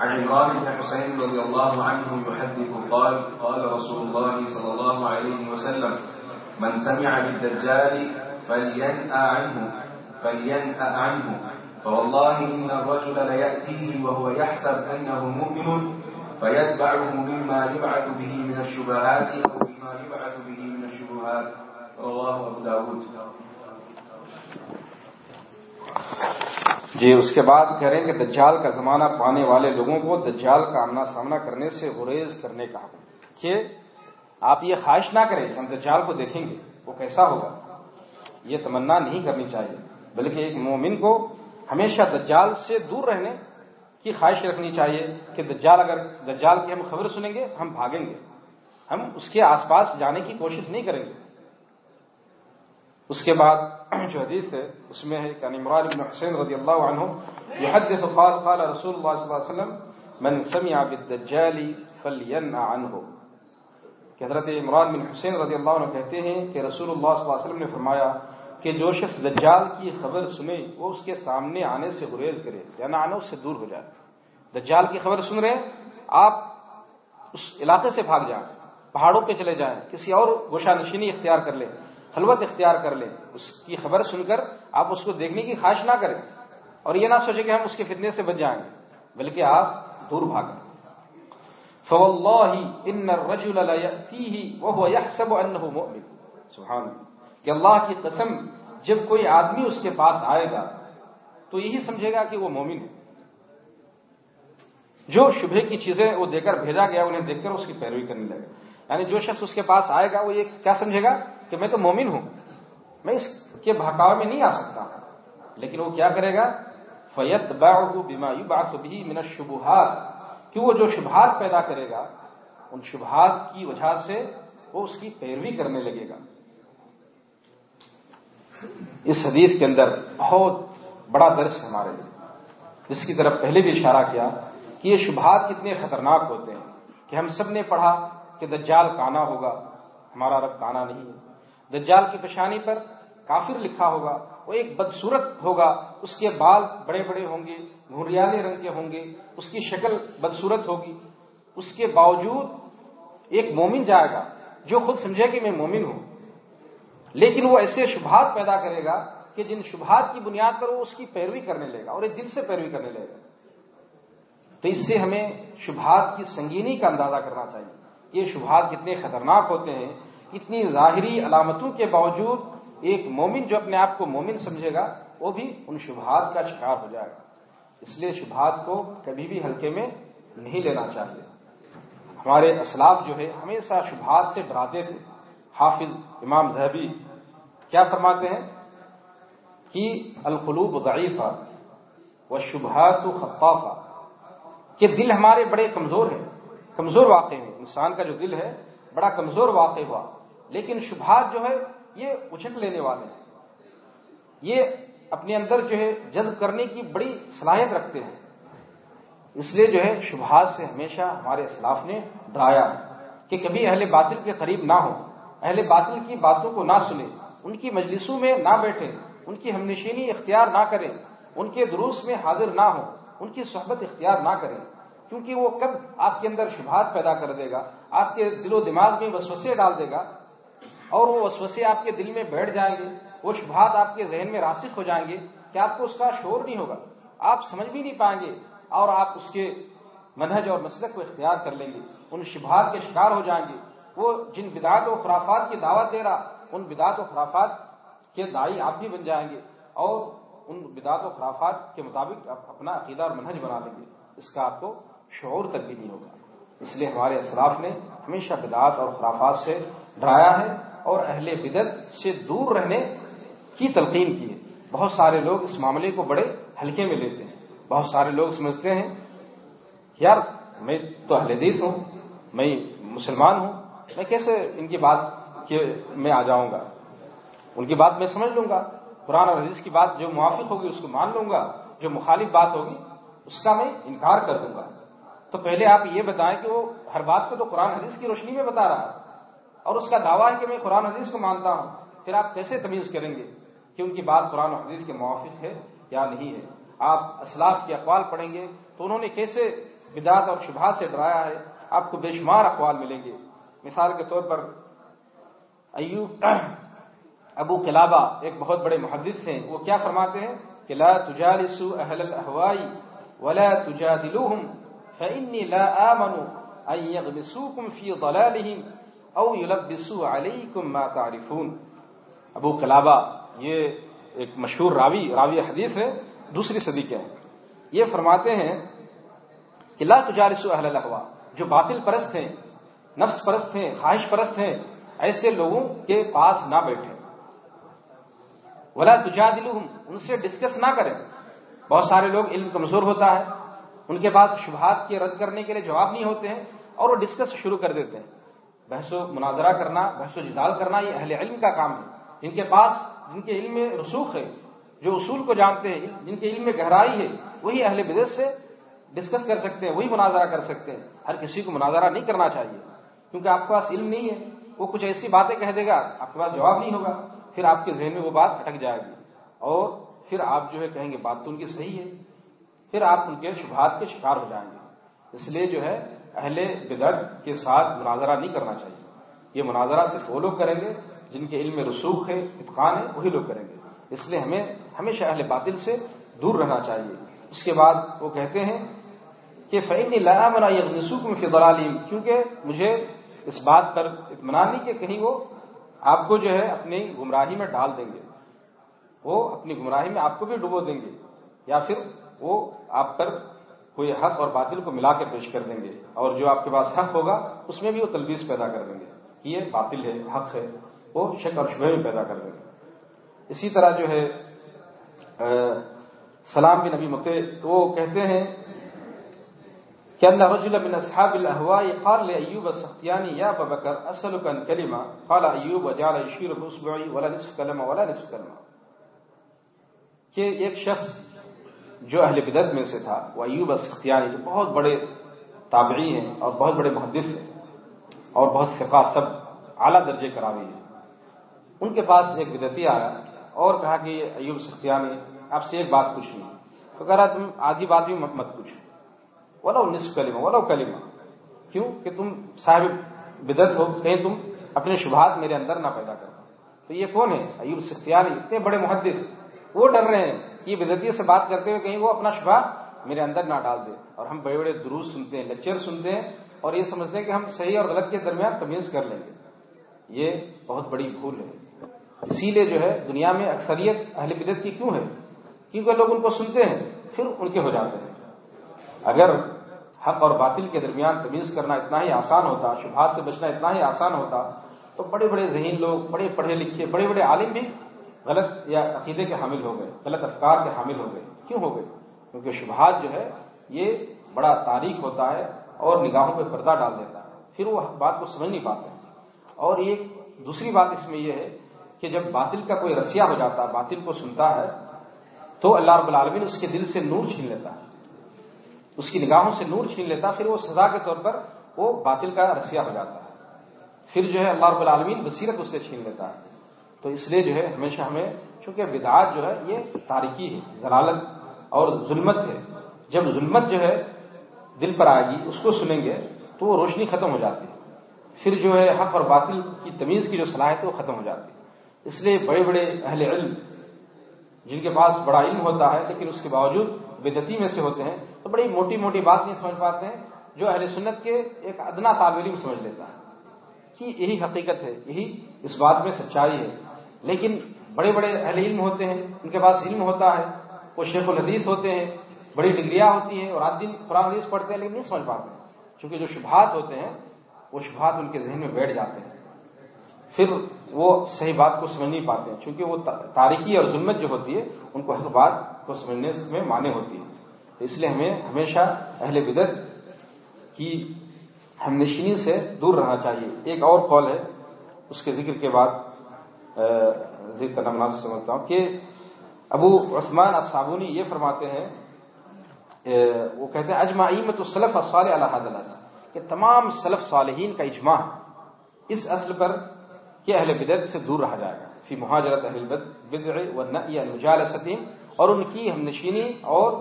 عن عمران بن حسين رضي الله عنه يحدث قال قال رسول الله صلى الله عليه وسلم، من سمع بالدجال فلينأ عنه فلينأ عنه. فوالله إن الرجل ليأتيه وهو يحسب أنه مؤمن، فيتبعه مما يبعث به من الشبهات أو بما يبعث به من الشبهات. رواه أبو داود. جی اس کے بعد کہہ رہے ہیں کہ دجال کا زمانہ پانے والے لوگوں کو دجال کا آمنا سامنا کرنے سے گریز کرنے کا حکم۔ کہ آپ یہ خواہش نہ کریں کہ ہم دجال کو دیکھیں گے، وہ کیسا ہوگا؟ یہ تمنا نہیں کرنی چاہیے، بلکہ ایک مومن کو ہمیشہ دجال سے دور رہنے کی خواہش رکھنی چاہیے کہ دجال اگر دجال کی ہم خبر سنیں گے، ہم بھاگیں گے۔ ہم اس کے آس پاس جانے کی کوشش نہیں کریں گے۔ اس کے بعد جو حدیث ہے، اس میں ہے کہ عمران بن حسین رضی اللہ عنہ يحدث قال قال رسول اللہ صلی اللہ علیہ وسلم، من سمع بالدجال فلینع عنہ. کہ حضرت عمران بن حسین رضی اللہ عنہ کہتے ہیں کہ رسول اللہ صلی اللہ علیہ وسلم نے فرمایا کہ جو شخص دجال کی خبر سنے، وہ اس کے سامنے آنے سے گریز کرے یا نہ آنے اس سے دور ہو جائے۔ دجال کی خبر سن رہے، آپ اس علاقے سے بھاگ جائیں، پہاڑوں پہ چلے جائیں، کسی اور گوشہ نشینی اختیار کر لیں۔ خلوت اختیار کر لیں۔ اس کی خبر سن کر آپ اس کو دیکھنے کی خواہش نہ کریں اور یہ نہ سوچیں کہ ہم اس کے فتنے سے بچ جائیں گے بلکہ آپ دور بھاگیں۔ سبحان کہ اللہ کی قسم جب کوئی آدمی اس کے پاس آئے گا تو یہی سمجھے گا کہ وہ مومن ہے۔ جو شبہ کی چیزیں وہ دے کر بھیجا گیا، انہیں دیکھ کر اس کی پیروی کرنے لگے۔ یعنی جو شخص اس کے پاس آئے گا، وہ یہ کیا سمجھے گا؟ کہ میں تو مومن ہوں، میں اس کے بہکاؤ میں نہیں آ سکتا۔ لیکن وہ کیا کرے گا؟ فیت بیماری بات بھی من شبہات کہ وہ جو شبہات پیدا کرے گا، ان شبہات کی وجہ سے وہ اس کی پیروی کرنے لگے گا۔ اس حدیث کے اندر بہت بڑا درس ہے ہمارے لیے۔ جس کی طرف پہلے بھی اشارہ کیا کہ یہ شبہات کتنے خطرناک ہوتے ہیں۔ کہ ہم سب نے پڑھا کہ دجال کانا ہوگا، ہمارا رب کانا نہیں ہے۔ دجال کی پشانی پر کافر لکھا ہوگا، وہ ایک بدسورت ہوگا، اس کے بال بڑے بڑے ہوں گے، گھریالے رنگ کے ہوں گے، اس کی شکل بدسورت ہوگی۔ اس کے باوجود ایک مومن جائے گا، جو خود سمجھے کہ میں مومن ہوں۔ لیکن وہ ایسے شبہات پیدا کرے گا کہ جن شبہات کی بنیاد پر وہ اس کی پیروی کرنے لے گا اور ایک دل سے پیروی کرنے لے گا۔ تو اس سے ہمیں شبہات کی سنگینی کا اندازہ کرنا چاہیے۔ یہ شبہات کتنے خطرناک ہوتے ہیں اتنی ظاہری علامتوں کے باوجود ایک مومن جو اپنے آپ کو مومن سمجھے گا، وہ بھی ان شبہات کا شکار ہو جائے گا۔ اس لیے شبہات کو کبھی بھی ہلکے میں نہیں لینا چاہیے۔ ہمارے اسلاف جو ہے، ہمیشہ شبہات سے ڈراتے تھے۔ حافظ امام زہبی کیا فرماتے ہیں؟ کہ القلوب ضعیفہ و شبہات خفافہ۔ کہ دل ہمارے بڑے کمزور ہیں۔ کمزور واقع ہیں۔ انسان کا جو دل ہے، بڑا کمزور واقع ہوا۔ لیکن شبہات جو ہے، یہ اچھک لینے والے ہیں۔ یہ اپنے اندر جو ہے، جذب کرنے کی بڑی صلاحیت رکھتے ہیں۔ اس لیے جو ہے، شبہات سے ہمیشہ ہمارے اسلاف نے ڈرایا کہ کبھی اہل باطل کے قریب نہ ہو۔ اہل باطل کی باتوں کو نہ سنیں۔ ان کی مجلسوں میں نہ بیٹھیں۔ ان کی ہمنشینی اختیار نہ کریں۔ ان کے دروس میں حاضر نہ ہوں۔ ان کی صحبت اختیار نہ کریں۔ کیونکہ وہ کب آپ کے اندر شبہات پیدا کر دے گا، آپ کے دل و دماغ میں وسوسے ڈال دے گا۔ اور وہ وسوسے آپ کے دل میں بیٹھ جائیں گے، وہ شبہات آپ کے ذہن میں راسک ہو جائیں گے کہ آپ کو اس کا شور نہیں ہوگا۔ آپ سمجھ بھی نہیں پائیں گے اور آپ اس کے منہج اور مسلک کو اختیار کر لیں گے۔ ان شبہات کے شکار ہو جائیں گے۔ وہ جن بدعت و خرافات کی دعوت دے رہا، ان بدعت و خرافات کے دائی آپ بھی بن جائیں گے اور ان بدعت و خرافات کے مطابق اپنا عقیدہ اور منہج بنا لیں گے۔ اس کا آپ کو شعور تک بھی نہیں ہوگا۔ اس لیے ہمارے اسلاف نے ہمیشہ بدعات اور خرافات سے ڈرایا ہے۔ اور اہل بدت سے دور رہنے کی تلقین کی ہے۔ بہت سارے لوگ اس معاملے کو بڑے ہلکے میں لیتے ہیں۔ بہت سارے لوگ سمجھتے ہیں، یار، میں تو اہل حدیث ہوں، میں مسلمان ہوں، میں کیسے ان کی بات کے میں آ جاؤں گا؟ ان کی بات میں سمجھ لوں گا۔ قرآن اور حدیث کی بات جو موافق ہوگی، اس کو مان لوں گا۔ جو مخالف بات ہوگی، اس کا میں انکار کر دوں گا۔ تو پہلے آپ یہ بتائیں کہ وہ ہر بات کو تو قرآن حدیث کی روشنی میں بتا رہا ہے۔ اور اس کا دعویٰ ہے کہ میں قرآن حدیث کو مانتا ہوں۔ پھر آپ کیسے تمیز کریں گے کہ ان کی بات قرآن حدیث کے موافق ہے یا نہیں ہے؟ آپ اسلاف کے اقوال پڑھیں گے تو انہوں نے کیسے بدعت اور شبہ سے ڈرایا ہے؟ آپ کو بے شمار اقوال ملیں گے۔ مثال کے طور پر ایوب ابو قلابہ ایک بہت بڑے محدث ہیں۔ وہ کیا فرماتے ہیں؟ کہ لا تجالسوا اہل الاہوائی ولا تجادلوهم فإني لا آمن ان يغمسوكم في ضلالهم او يلبسوا عليكم ما تعرفون. ابو قلابہ، یہ ایک مشہور راوی راوی حدیث ہے، دوسری صدی کے ہیں۔ یہ فرماتے ہیں کہ لا تجالسوا اہل الاہوا جو باطل پرست ہیں، نفس پرست ہیں، خواہش پرست ہیں، ایسے لوگوں کے پاس نہ بیٹھے ولا تجا ان سے ڈسکس نہ کریں۔ بہت سارے لوگ علم کمزور ہوتا ہے، ان کے پاس شبہات کے رد کرنے کے لیے جواب نہیں ہوتے ہیں اور وہ ڈسکس شروع کر دیتے ہیں۔ بحث و مناظرہ کرنا، بحث و جدال کرنا، یہ اہل علم کا کام ہے۔ جن کے پاس، جن کے علم میں رسوخ ہے، جو اصول کو جانتے ہیں، جن کے علم میں گہرائی ہے، وہی اہل بدت سے ڈسکس کر سکتے ہیں، وہی مناظرہ کر سکتے ہیں۔ ہر کسی کو مناظرہ نہیں کرنا چاہیے، کیونکہ آپ کے پاس علم نہیں ہے۔ وہ کچھ ایسی باتیں کہہ دے گا، آپ کے پاس جواب نہیں ہوگا، پھر آپ کے ذہن میں وہ بات اٹک جائے گی۔ اور پھر آپ جو ہے کہیں گے، بات تو ان کی صحیح ہے، پھر آپ ان کے شبہات کے شکار ہو جائیں گے۔ اس لیے جو ہے اہل بدر کے ساتھ مناظرہ نہیں کرنا چاہیے۔ یہ مناظرہ صرف وہ لوگ کریں گے جن کے علم رسوخ ہے، اتقان ہے، وہی لوگ کریں گے۔ اس لیے ہمیں ہمیشہ اہل باطل سے دور رہنا چاہیے۔ اس کے بعد وہ کہتے ہیں کہ فعین لایا منا یہ نسوخ میں کیونکہ مجھے اس بات پر اطمینان نہیں کہ کہیں وہ آپ کو جو ہے اپنی گمراہی میں ڈال دیں گے۔ وہ اپنی گمراہی میں آپ کو بھی ڈبو دیں گے۔ یا پھر وہ آپ پر کوئی حق اور باطل کو ملا کے پیش کر دیں گے اور جو آپ کے پاس حق ہوگا، اس میں بھی وہ تلبیس پیدا کر دیں گے کہ یہ باطل ہے، حق ہے، وہ شک اور شبہ بھی پیدا کر دیں گے۔ اسی طرح جو ہے سلام بن نبی مکے وہ کہتے ہیں، کہ اللہ رجل من اصحاب الاهواء قال لايوب السختياني يا ابا بكر اسالك عن كلمه قال ايوب وجعل يشير باصبعه ولا نصف كلمه ولا نصف كلمه کہ ایک شخص جو اہل بدعت میں سے تھا، وہ ایوب السختیانی، جو بہت بڑے تابعی ہیں اور بہت بڑے محدث ہیں اور بہت فقہ سب اعلیٰ درجے کراوی ہیں۔ ان کے پاس ایک بدعتی آیا اور کہا کہ ایوب سختیانی آپ سے ایک بات پوچھنی تو کہہ رہا تم آدھی بات بھی مت پوچھو۔ ولو نصف کلمہ، ولو کلمہ۔ کیوں؟ کہ تم صاحب بدت ہو، کہیں تم اپنے شبہات میرے اندر نہ پیدا کرو۔ تو یہ کون ہے؟ ایوب سختیانی اتنے بڑے محدث۔ وہ ڈر رہے ہیں۔ یہ بدتیت سے بات کرتے ہوئے کہیں وہ اپنا شبہ میرے اندر نہ ڈال دے اور ہم بڑے بڑے دروس سنتے ہیں لیکچر سنتے ہیں اور یہ سمجھتے ہیں کہ ہم صحیح اور غلط کے درمیان تمیز کر لیں گے۔ یہ بہت بڑی بھول ہے۔ اسی لیے جو ہے دنیا میں اکثریت اہل بدت کی کیوں ہے؟ کیونکہ لوگ ان کو سنتے ہیں، پھر ان کے ہو جاتے ہیں۔ اگر حق اور باطل کے درمیان تمیز کرنا اتنا ہی آسان ہوتا، شبہات سے بچنا اتنا ہی آسان ہوتا، تو بڑے بڑے ذہین لوگ، بڑے پڑھے لکھے، بڑے بڑے عالم بھی غلط یا عقیدے کے حامل ہو گئے، غلط افکار کے حامل ہو گئے، کیوں ہو گئے؟ کیونکہ شبہات جو ہے، یہ بڑا تاریخ ہوتا ہے اور نگاہوں پہ پردہ ڈال دیتا ہے۔ پھر وہ بات کو سمجھ نہیں پاتے۔ اور ایک دوسری بات اس میں یہ ہے کہ جب باطل کا کوئی رسیہ ہو جاتا ہے، باطل کو سنتا ہے، تو اللہ رب العالمین اس کے دل سے نور چھین لیتا ہے۔ اس کی نگاہوں سے نور چھین لیتا، پھر وہ سزا کے طور پر وہ باطل کا رسیہ ہو جاتا ہے۔ پھر جو ہے، اللہ رب العالمین بصیرت اس سے چھین لیتا ہے۔ تو اس لیے جو ہے ہمیشہ ہمیں چونکہ بدعات جو ہے یہ تاریخی ہے، ضلالت اور ظلمت ہے۔ جب ظلمت جو ہے دل پر آئے گی، اس کو سنیں گے تو وہ روشنی ختم ہو جاتی ہے۔ پھر جو ہے حق اور باطل کی تمیز کی جو صلاحیت ہے، وہ ختم ہو جاتی ہے۔ اس لیے بڑے بڑے اہل علم جن کے پاس بڑا علم ہوتا ہے، لیکن اس کے باوجود بدتی میں سے ہوتے ہیں، تو بڑی موٹی موٹی بات نہیں سمجھ پاتے ہیں، جو اہل سنت کے ایک ادنا تعبیری سمجھ لیتا ہے۔ کہ یہی حقیقت ہے، یہی اس بات میں سچائی ہے۔ لیکن بڑے بڑے اہل علم ہوتے ہیں، ان کے پاس علم ہوتا ہے، وہ شیخ الحدیث ہوتے ہیں، بڑی ڈگریاں ہوتی ہیں اور آج دن قرآن حدیث پڑھتے ہیں لیکن نہیں سمجھ پاتے۔ چونکہ جو شبہات ہوتے ہیں، وہ شبہات ان کے ذہن میں بیٹھ جاتے ہیں۔ پھر وہ صحیح بات کو سمجھ نہیں پاتے ہیں۔ چونکہ وہ تاریخی اور ظلمت جو ہوتی ہے، ان کو ہر بات کو سمجھنے میں مانے ہوتی ہے۔ اس لیے ہمیں ہمیشہ اہل بدت کی ہم نشینی سے دور رہنا چاہیے۔ ایک اور قول ہے، اس کے ذکر کے بعد ذکر کرنا مناسب سمجھتا ہوں کہ ابو عثمان الصابونی یہ فرماتے ہیں وہ کہتے ہیں اجماعی میں تو سلف الصالح اللہ کہ تمام سلف صالحین کا اجماع اس اصل پر کہ اہل بدت سے دور رہا جائے گا، فی مہاجرت اہل بدع اور ان کی ہم نشینی اور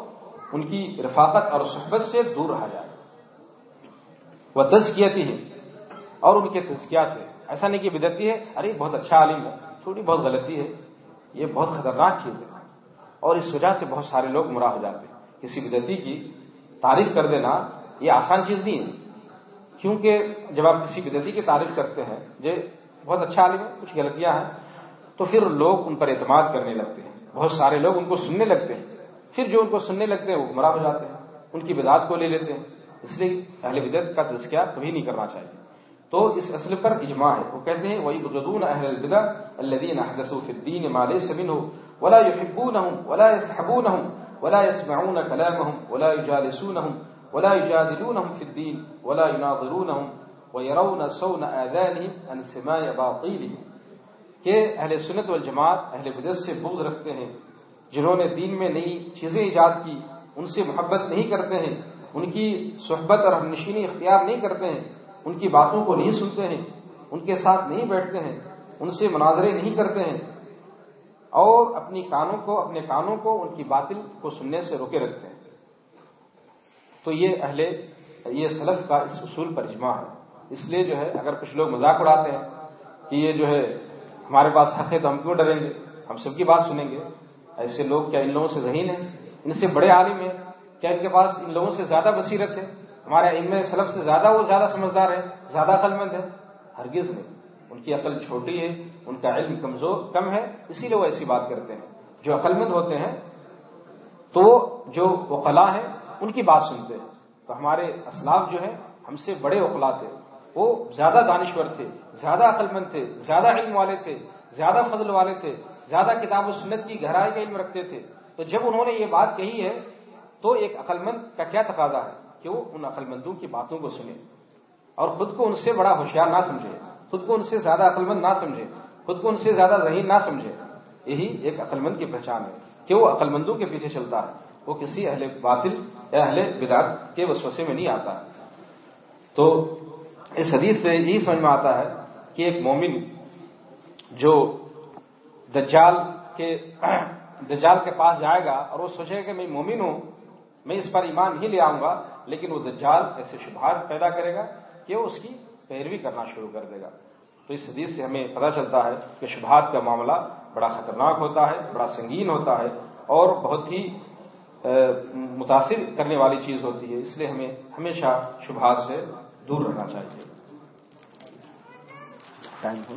ان کی رفاقت اور صحبت سے دور رہا جائے گا۔ وہ دس کیتی ہے، اور ان کے تزکیا سے۔ ایسا نہیں کہ بدتی ہے، ارے بہت اچھا عالم ہے۔ چھوٹی بہت غلطی ہے۔ یہ بہت خطرناک چیز ہے۔ اور اس وجہ سے بہت سارے لوگ مرا ہو جاتے ہیں۔ کسی بدتی کی تعریف کر دینا یہ آسان چیز نہیں ہے۔ کیونکہ جب آپ کسی بدتی کی تعریف کرتے ہیں جو بہت اچھا عالم ہے، کچھ غلطیاں ہیں، تو پھر لوگ ان پر اعتماد کرنے لگتے ہیں۔ بہت سارے لوگ ان کو سننے لگتے ہیں۔ پھر جو ان کو سننے لگتے ہیں، وہ گمراہ ہو جاتے ہیں۔ ان کی بدعت کو لے لیتے ہیں۔ اس لیے اہل بدت کا تذکیہ کبھی نہیں کرنا چاہیے۔ تو اس اصل پر اجماع ہے۔ وہ کہتے ہیں وہی غدون اہل البدا الدین احدث الدین مال سبن ہو ولا يحبونهم ولا يسحبونهم ولا يسمعون كلامهم ولا يجالسونهم ولا يجادلونهم في الدين ولا يناظرونهم ويرون سون آذانهم عن سماع باطيلهم کہ اہل سنت والجماعت، اہل بدت سے بغض رکھتے ہیں۔ جنہوں نے دین میں نئی چیزیں ایجاد کی، ان سے محبت نہیں کرتے ہیں۔ ان کی صحبت اور ہم نشینی اختیار نہیں کرتے ہیں۔ ان کی باتوں کو نہیں سنتے ہیں، ان کے ساتھ نہیں بیٹھتے ہیں، ان سے مناظرے نہیں کرتے ہیں۔ اور اپنی کانوں کو، اپنے کانوں کو، ان کی باطل کو سننے سے روکے رکھتے ہیں۔ تو یہ اہل، یہ سلف کا اس اصول پر اجماع ہے۔ اس لیے جو ہے، اگر کچھ لوگ مذاق اڑاتے ہیں کہ یہ جو ہے، ہمارے پاس حق ہے تو ہم کیوں ڈریں گے؟ ہم سب کی بات سنیں گے۔ ایسے لوگ کیا ان لوگوں سے ذہین ہیں؟ ان سے بڑے عالم ہیں۔ کیا ان کے پاس ان لوگوں سے زیادہ بصیرت ہے؟ ہمارے ان میں سلف سے زیادہ وہ زیادہ سمجھدار ہے، زیادہ عقل مند ہے۔ ہرگز نہیں۔ ان کی عقل چھوٹی ہے، ان کا علم کمزور، کم ہے، اسی لیے وہ ایسی بات کرتے ہیں۔ جو عقل مند ہوتے ہیں، تو جو وقلا ہیں، ان کی بات سنتے ہیں۔ تو ہمارے اسلاف جو ہے ہم سے بڑے وقلا تھے۔ وہ زیادہ دانشور تھے، زیادہ عقل مند تھے، زیادہ علم والے تھے، زیادہ فضل والے تھے، زیادہ کتاب و سنت کی گہرائی کا علم رکھتے تھے۔ تو جب انہوں نے یہ بات کہی ہے، تو ایک عقل مند کا کیا تقاضا ہے؟ کہ وہ ان عقل مندوں کی باتوں کو سنے اور خود کو ان سے بڑا ہوشیار نہ سمجھے، خود کو ان سے زیادہ عقل مند نہ سمجھے، خود کو ان سے زیادہ ذہین نہ سمجھے۔ یہی ایک عقل مند کی پہچان ہے۔ کہ وہ عقل مندوں کے پیچھے چلتا ہے۔ وہ کسی اہل باطل یا اہل بدعت کے وسوسے میں نہیں آتا۔ تو اس حدیث سے یہی سمجھ میں آتا ہے کہ ایک مومن جو دجال کے دجال کے پاس جائے گا اور وہ سوچے گا کہ میں مومن ہوں، میں اس پر ایمان ہی لے آؤں گا لیکن وہ دجال ایسے شبہات پیدا کرے گا کہ وہ اس کی پیروی کرنا شروع کر دے گا تو اس حدیث سے ہمیں پتہ چلتا ہے کہ شبہات کا معاملہ بڑا خطرناک ہوتا ہے بڑا سنگین ہوتا ہے اور بہت ہی متاثر کرنے والی چیز ہوتی ہے اس لیے ہمیں ہمیشہ شبہات سے دور رہنا چاہیے ٹائم ہو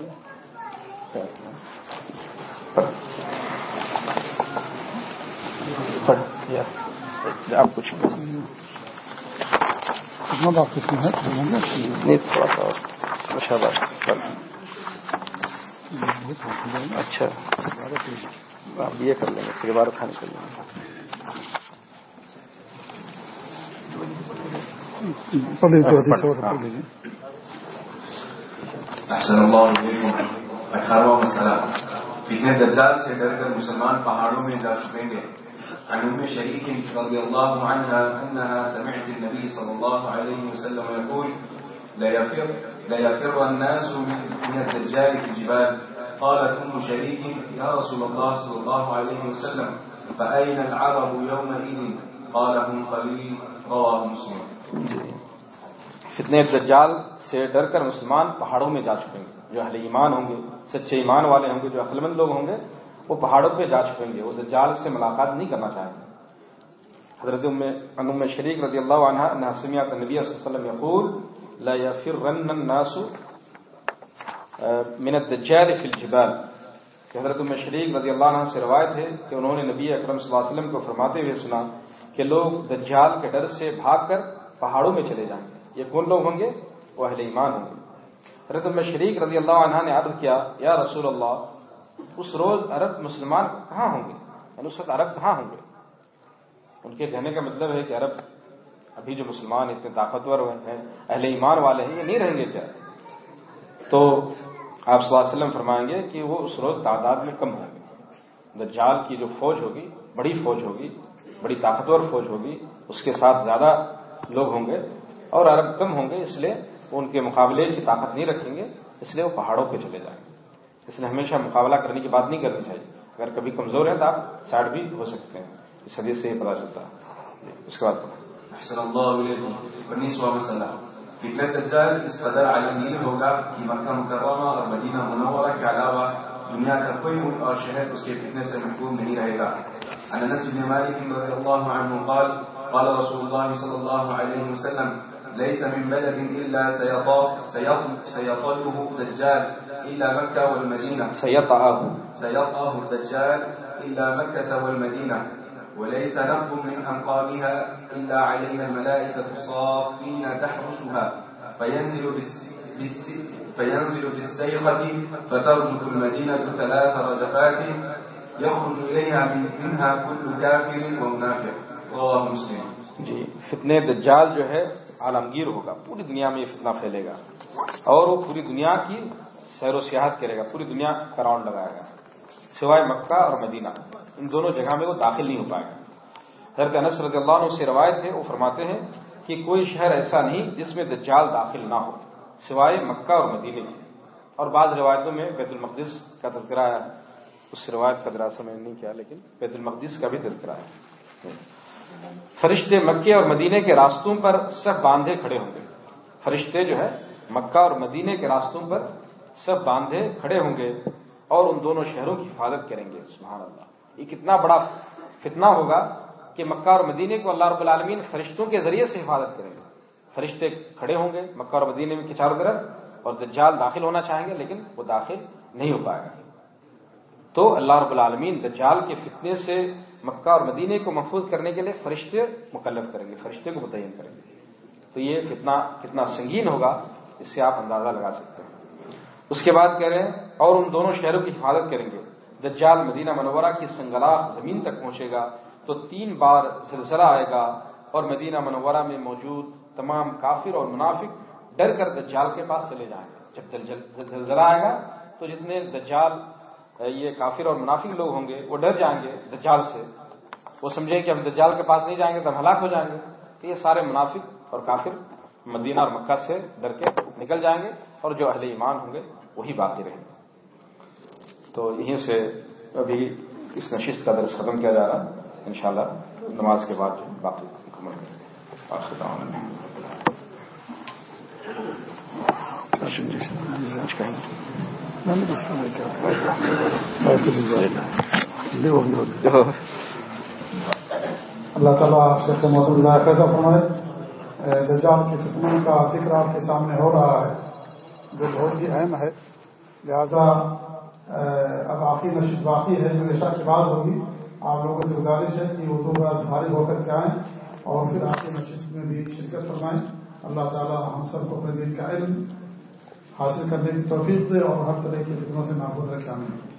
گیا آپ اچھا آپ یہ کر لیں گے پھر بار کھانے کر لیں گے اٹھارہواں مسئلہ فتنے دجال سے ڈر کر مسلمان پہاڑوں میں جا چکیں گے عن ام شريك رضي الله عنها انها سمعت النبي صلى الله عليه وسلم يقول، لا يفر لا يفر الناس من الدجال في الجبال. قالت ام شريك، يا رسول الله صلى الله عليه وسلم فاين العرب يومئذ؟ قال، هم قليل. رواه مسلم. فتنے دجال سے ڈر کر مسلمان پہاڑوں میں جا چکے ہیں، جو اہل ایمان ہوں گے، سچے ایمان والے ہوں گے، جو عقلمند لوگ ہوں گے وہ پہاڑوں پہ جا چکیں گے، وہ دجال سے ملاقات نہیں کرنا چاہیں گے۔ حضرت انم شریک رضی اللہ عنہ ناسمیات نبی صلی اللہ علیہ وسلم یقول، لا يفرن الناس من الدجال في الجبال. کہ حضرت ام شریک رضی اللہ عنہ سے روایت ہے کہ انہوں نے نبی اکرم صلی اللہ علیہ وسلم کو فرماتے ہوئے سنا کہ لوگ دجال کے ڈر سے بھاگ کر پہاڑوں میں چلے جائیں گے۔ یہ کون لوگ ہوں گے؟ وہ اہل ایمان ہوں گے۔ حضرت ام شریک رضی اللہ عنہ نے عرض کیا، یا رسول اللہ اس روز عرب مسلمان کہاں ہوں گے؟ یعنی اس وقت عرب کہاں ہوں گے؟ ان کے کہنے کا مطلب ہے کہ عرب ابھی جو مسلمان اتنے طاقتور ہیں، اہل ایمان والے ہیں، یہ نہیں رہیں گے کیا؟ تو آپ صلی اللہ علیہ وسلم فرمائیں گے کہ وہ اس روز تعداد میں کم ہوں گے۔ دجال کی جو فوج ہوگی، بڑی فوج ہوگی، بڑی طاقتور فوج ہوگی، اس کے ساتھ زیادہ لوگ ہوں گے اور عرب کم ہوں گے، اس لیے وہ ان کے مقابلے کی طاقت نہیں رکھیں گے، اس لیے وہ پہاڑوں پہ چلے جائیں گے۔ اس لیے ہمیشہ مقابلہ کرنے کی بات نہیں کرنی چاہیے۔ اگر کبھی کمزور ہے تو آپ سائڈ بھی ہو سکتے ہیں۔ اس حدیث سے یہ پتا چلتا ہے۔ اس کے بعد فتنہ دجال اس قدر عالمگیر ہوگا کہ مکہ مکرمہ اور مدینہ منورہ کے علاوہ دنیا کا کوئی ملک اور شہر اس کے فتنے سے محبوب نہیں رہے گا۔ انس بن قال قال رسول الله صلى الله عليه وسلم ليس من بلد إلا مكة والمدينة. سيطعه سيطعه الدجال إلا مكة والمدينة. وليس نقب من أنقابها إلا عليها الملائكة صافين تحرسها. فينزل فينزل بالسيقة فترمك المدينة ثلاث رجفات يخرج إليها منها كل كافر ومنافق. رواه مسلم. جی فتنے دجال جو ہے عالمگیر ہوگا پوری دنیا میں یہ فتنہ پھیلے گا۔ اور وہ پوری دنیا کی سیر و سیاحت کرے گا، پوری دنیا کا راؤنڈ لگائے گا۔ سوائے مکہ اور مدینہ، ان دونوں جگہ میں وہ داخل نہیں ہو پائے گا۔ حضرت انس رضی اللہ عنہ سے روایت ہے، وہ فرماتے ہیں کہ کوئی شہر ایسا نہیں جس میں دجال داخل نہ ہو، سوائے مکہ اور مدینے اور بعض روایتوں میں بیت المقدس کا تذکرہ ہے۔ اس روایت کا دراسہ میں نے نہیں کیا، لیکن بیت المقدس کا بھی تذکرہ ہے۔ فرشتے مکے اور مدینے کے راستوں پر سب باندھے کھڑے ہوں گے۔ فرشتے جو ہے، مکہ اور مدینے کے راستوں پر سب باندھے کھڑے ہوں گے اور ان دونوں شہروں کی حفاظت کریں گے۔ سبحان اللہ۔ یہ کتنا بڑا فتنہ ہوگا کہ مکہ اور مدینے کو اللہ رب العالمین فرشتوں کے ذریعے سے حفاظت کریں گے۔ فرشتے کھڑے ہوں گے مکہ اور مدینے میں چاروں طرف اور دجال داخل ہونا چاہیں گے، لیکن وہ داخل نہیں ہو پائے گا۔ تو اللہ رب العالمین دجال کے فتنے سے مکہ اور مدینے کو محفوظ کرنے کے لیے فرشتے مکلف کریں گے، فرشتے کو متعین کریں گے۔ تو یہ کتنا کتنا سنگین ہوگا، اس سے آپ اندازہ لگا سکتے ہیں۔ اس کے بعد کہہ رہے ہیں، اور ان دونوں شہروں کی حفاظت کریں گے۔ دجال مدینہ منورہ کی سنگلاخ زمین تک پہنچے گا، تو تین بار زلزلہ آئے گا، اور مدینہ منورہ میں موجود تمام کافر اور منافق ڈر کر دجال کے پاس چلے جائیں گے۔ جب زلزلہ آئے گا، تو جتنے دجال، یہ کافر اور منافق لوگ ہوں گے، وہ ڈر جائیں گے دجال سے۔ وہ سمجھیں کہ ہم دجال کے پاس نہیں جائیں گے تو ہم ہلاک ہو جائیں گے۔ تو یہ سارے منافق اور کافر مدینہ اور مکہ سے ڈر کے نکل جائیں گے اور جو اہل ایمان ہوں گے وہی باقی رہیں گے۔ تو یہیں سے ابھی اس نشست کا درس ختم کیا جا رہا انشاءاللہ نماز کے بعد باقی مکمل کریں اللہ تعالیٰ شیخ محمد اللہ فیضا فرمائے۔ دجال کی فتنوں کا ذکر آپ کے سامنے ہو رہا ہے، جو بہت ہی اہم ہے۔ لہذا اب آخری نشست باقی ہے، جو عشاء کی بات ہوگی، آپ لوگوں سے گزارش ہے کہ اردو کا بھاری ہو کر کے آئیں اور پھر آخری نشست میں بھی شرکت فرمائیں۔ اللہ تعالیٰ ہم سب کو اپنے دن کا علم حاصل کرنے کی توفیق دے اور ہر طرح کی فتنوں سے نابود رکھے آئیں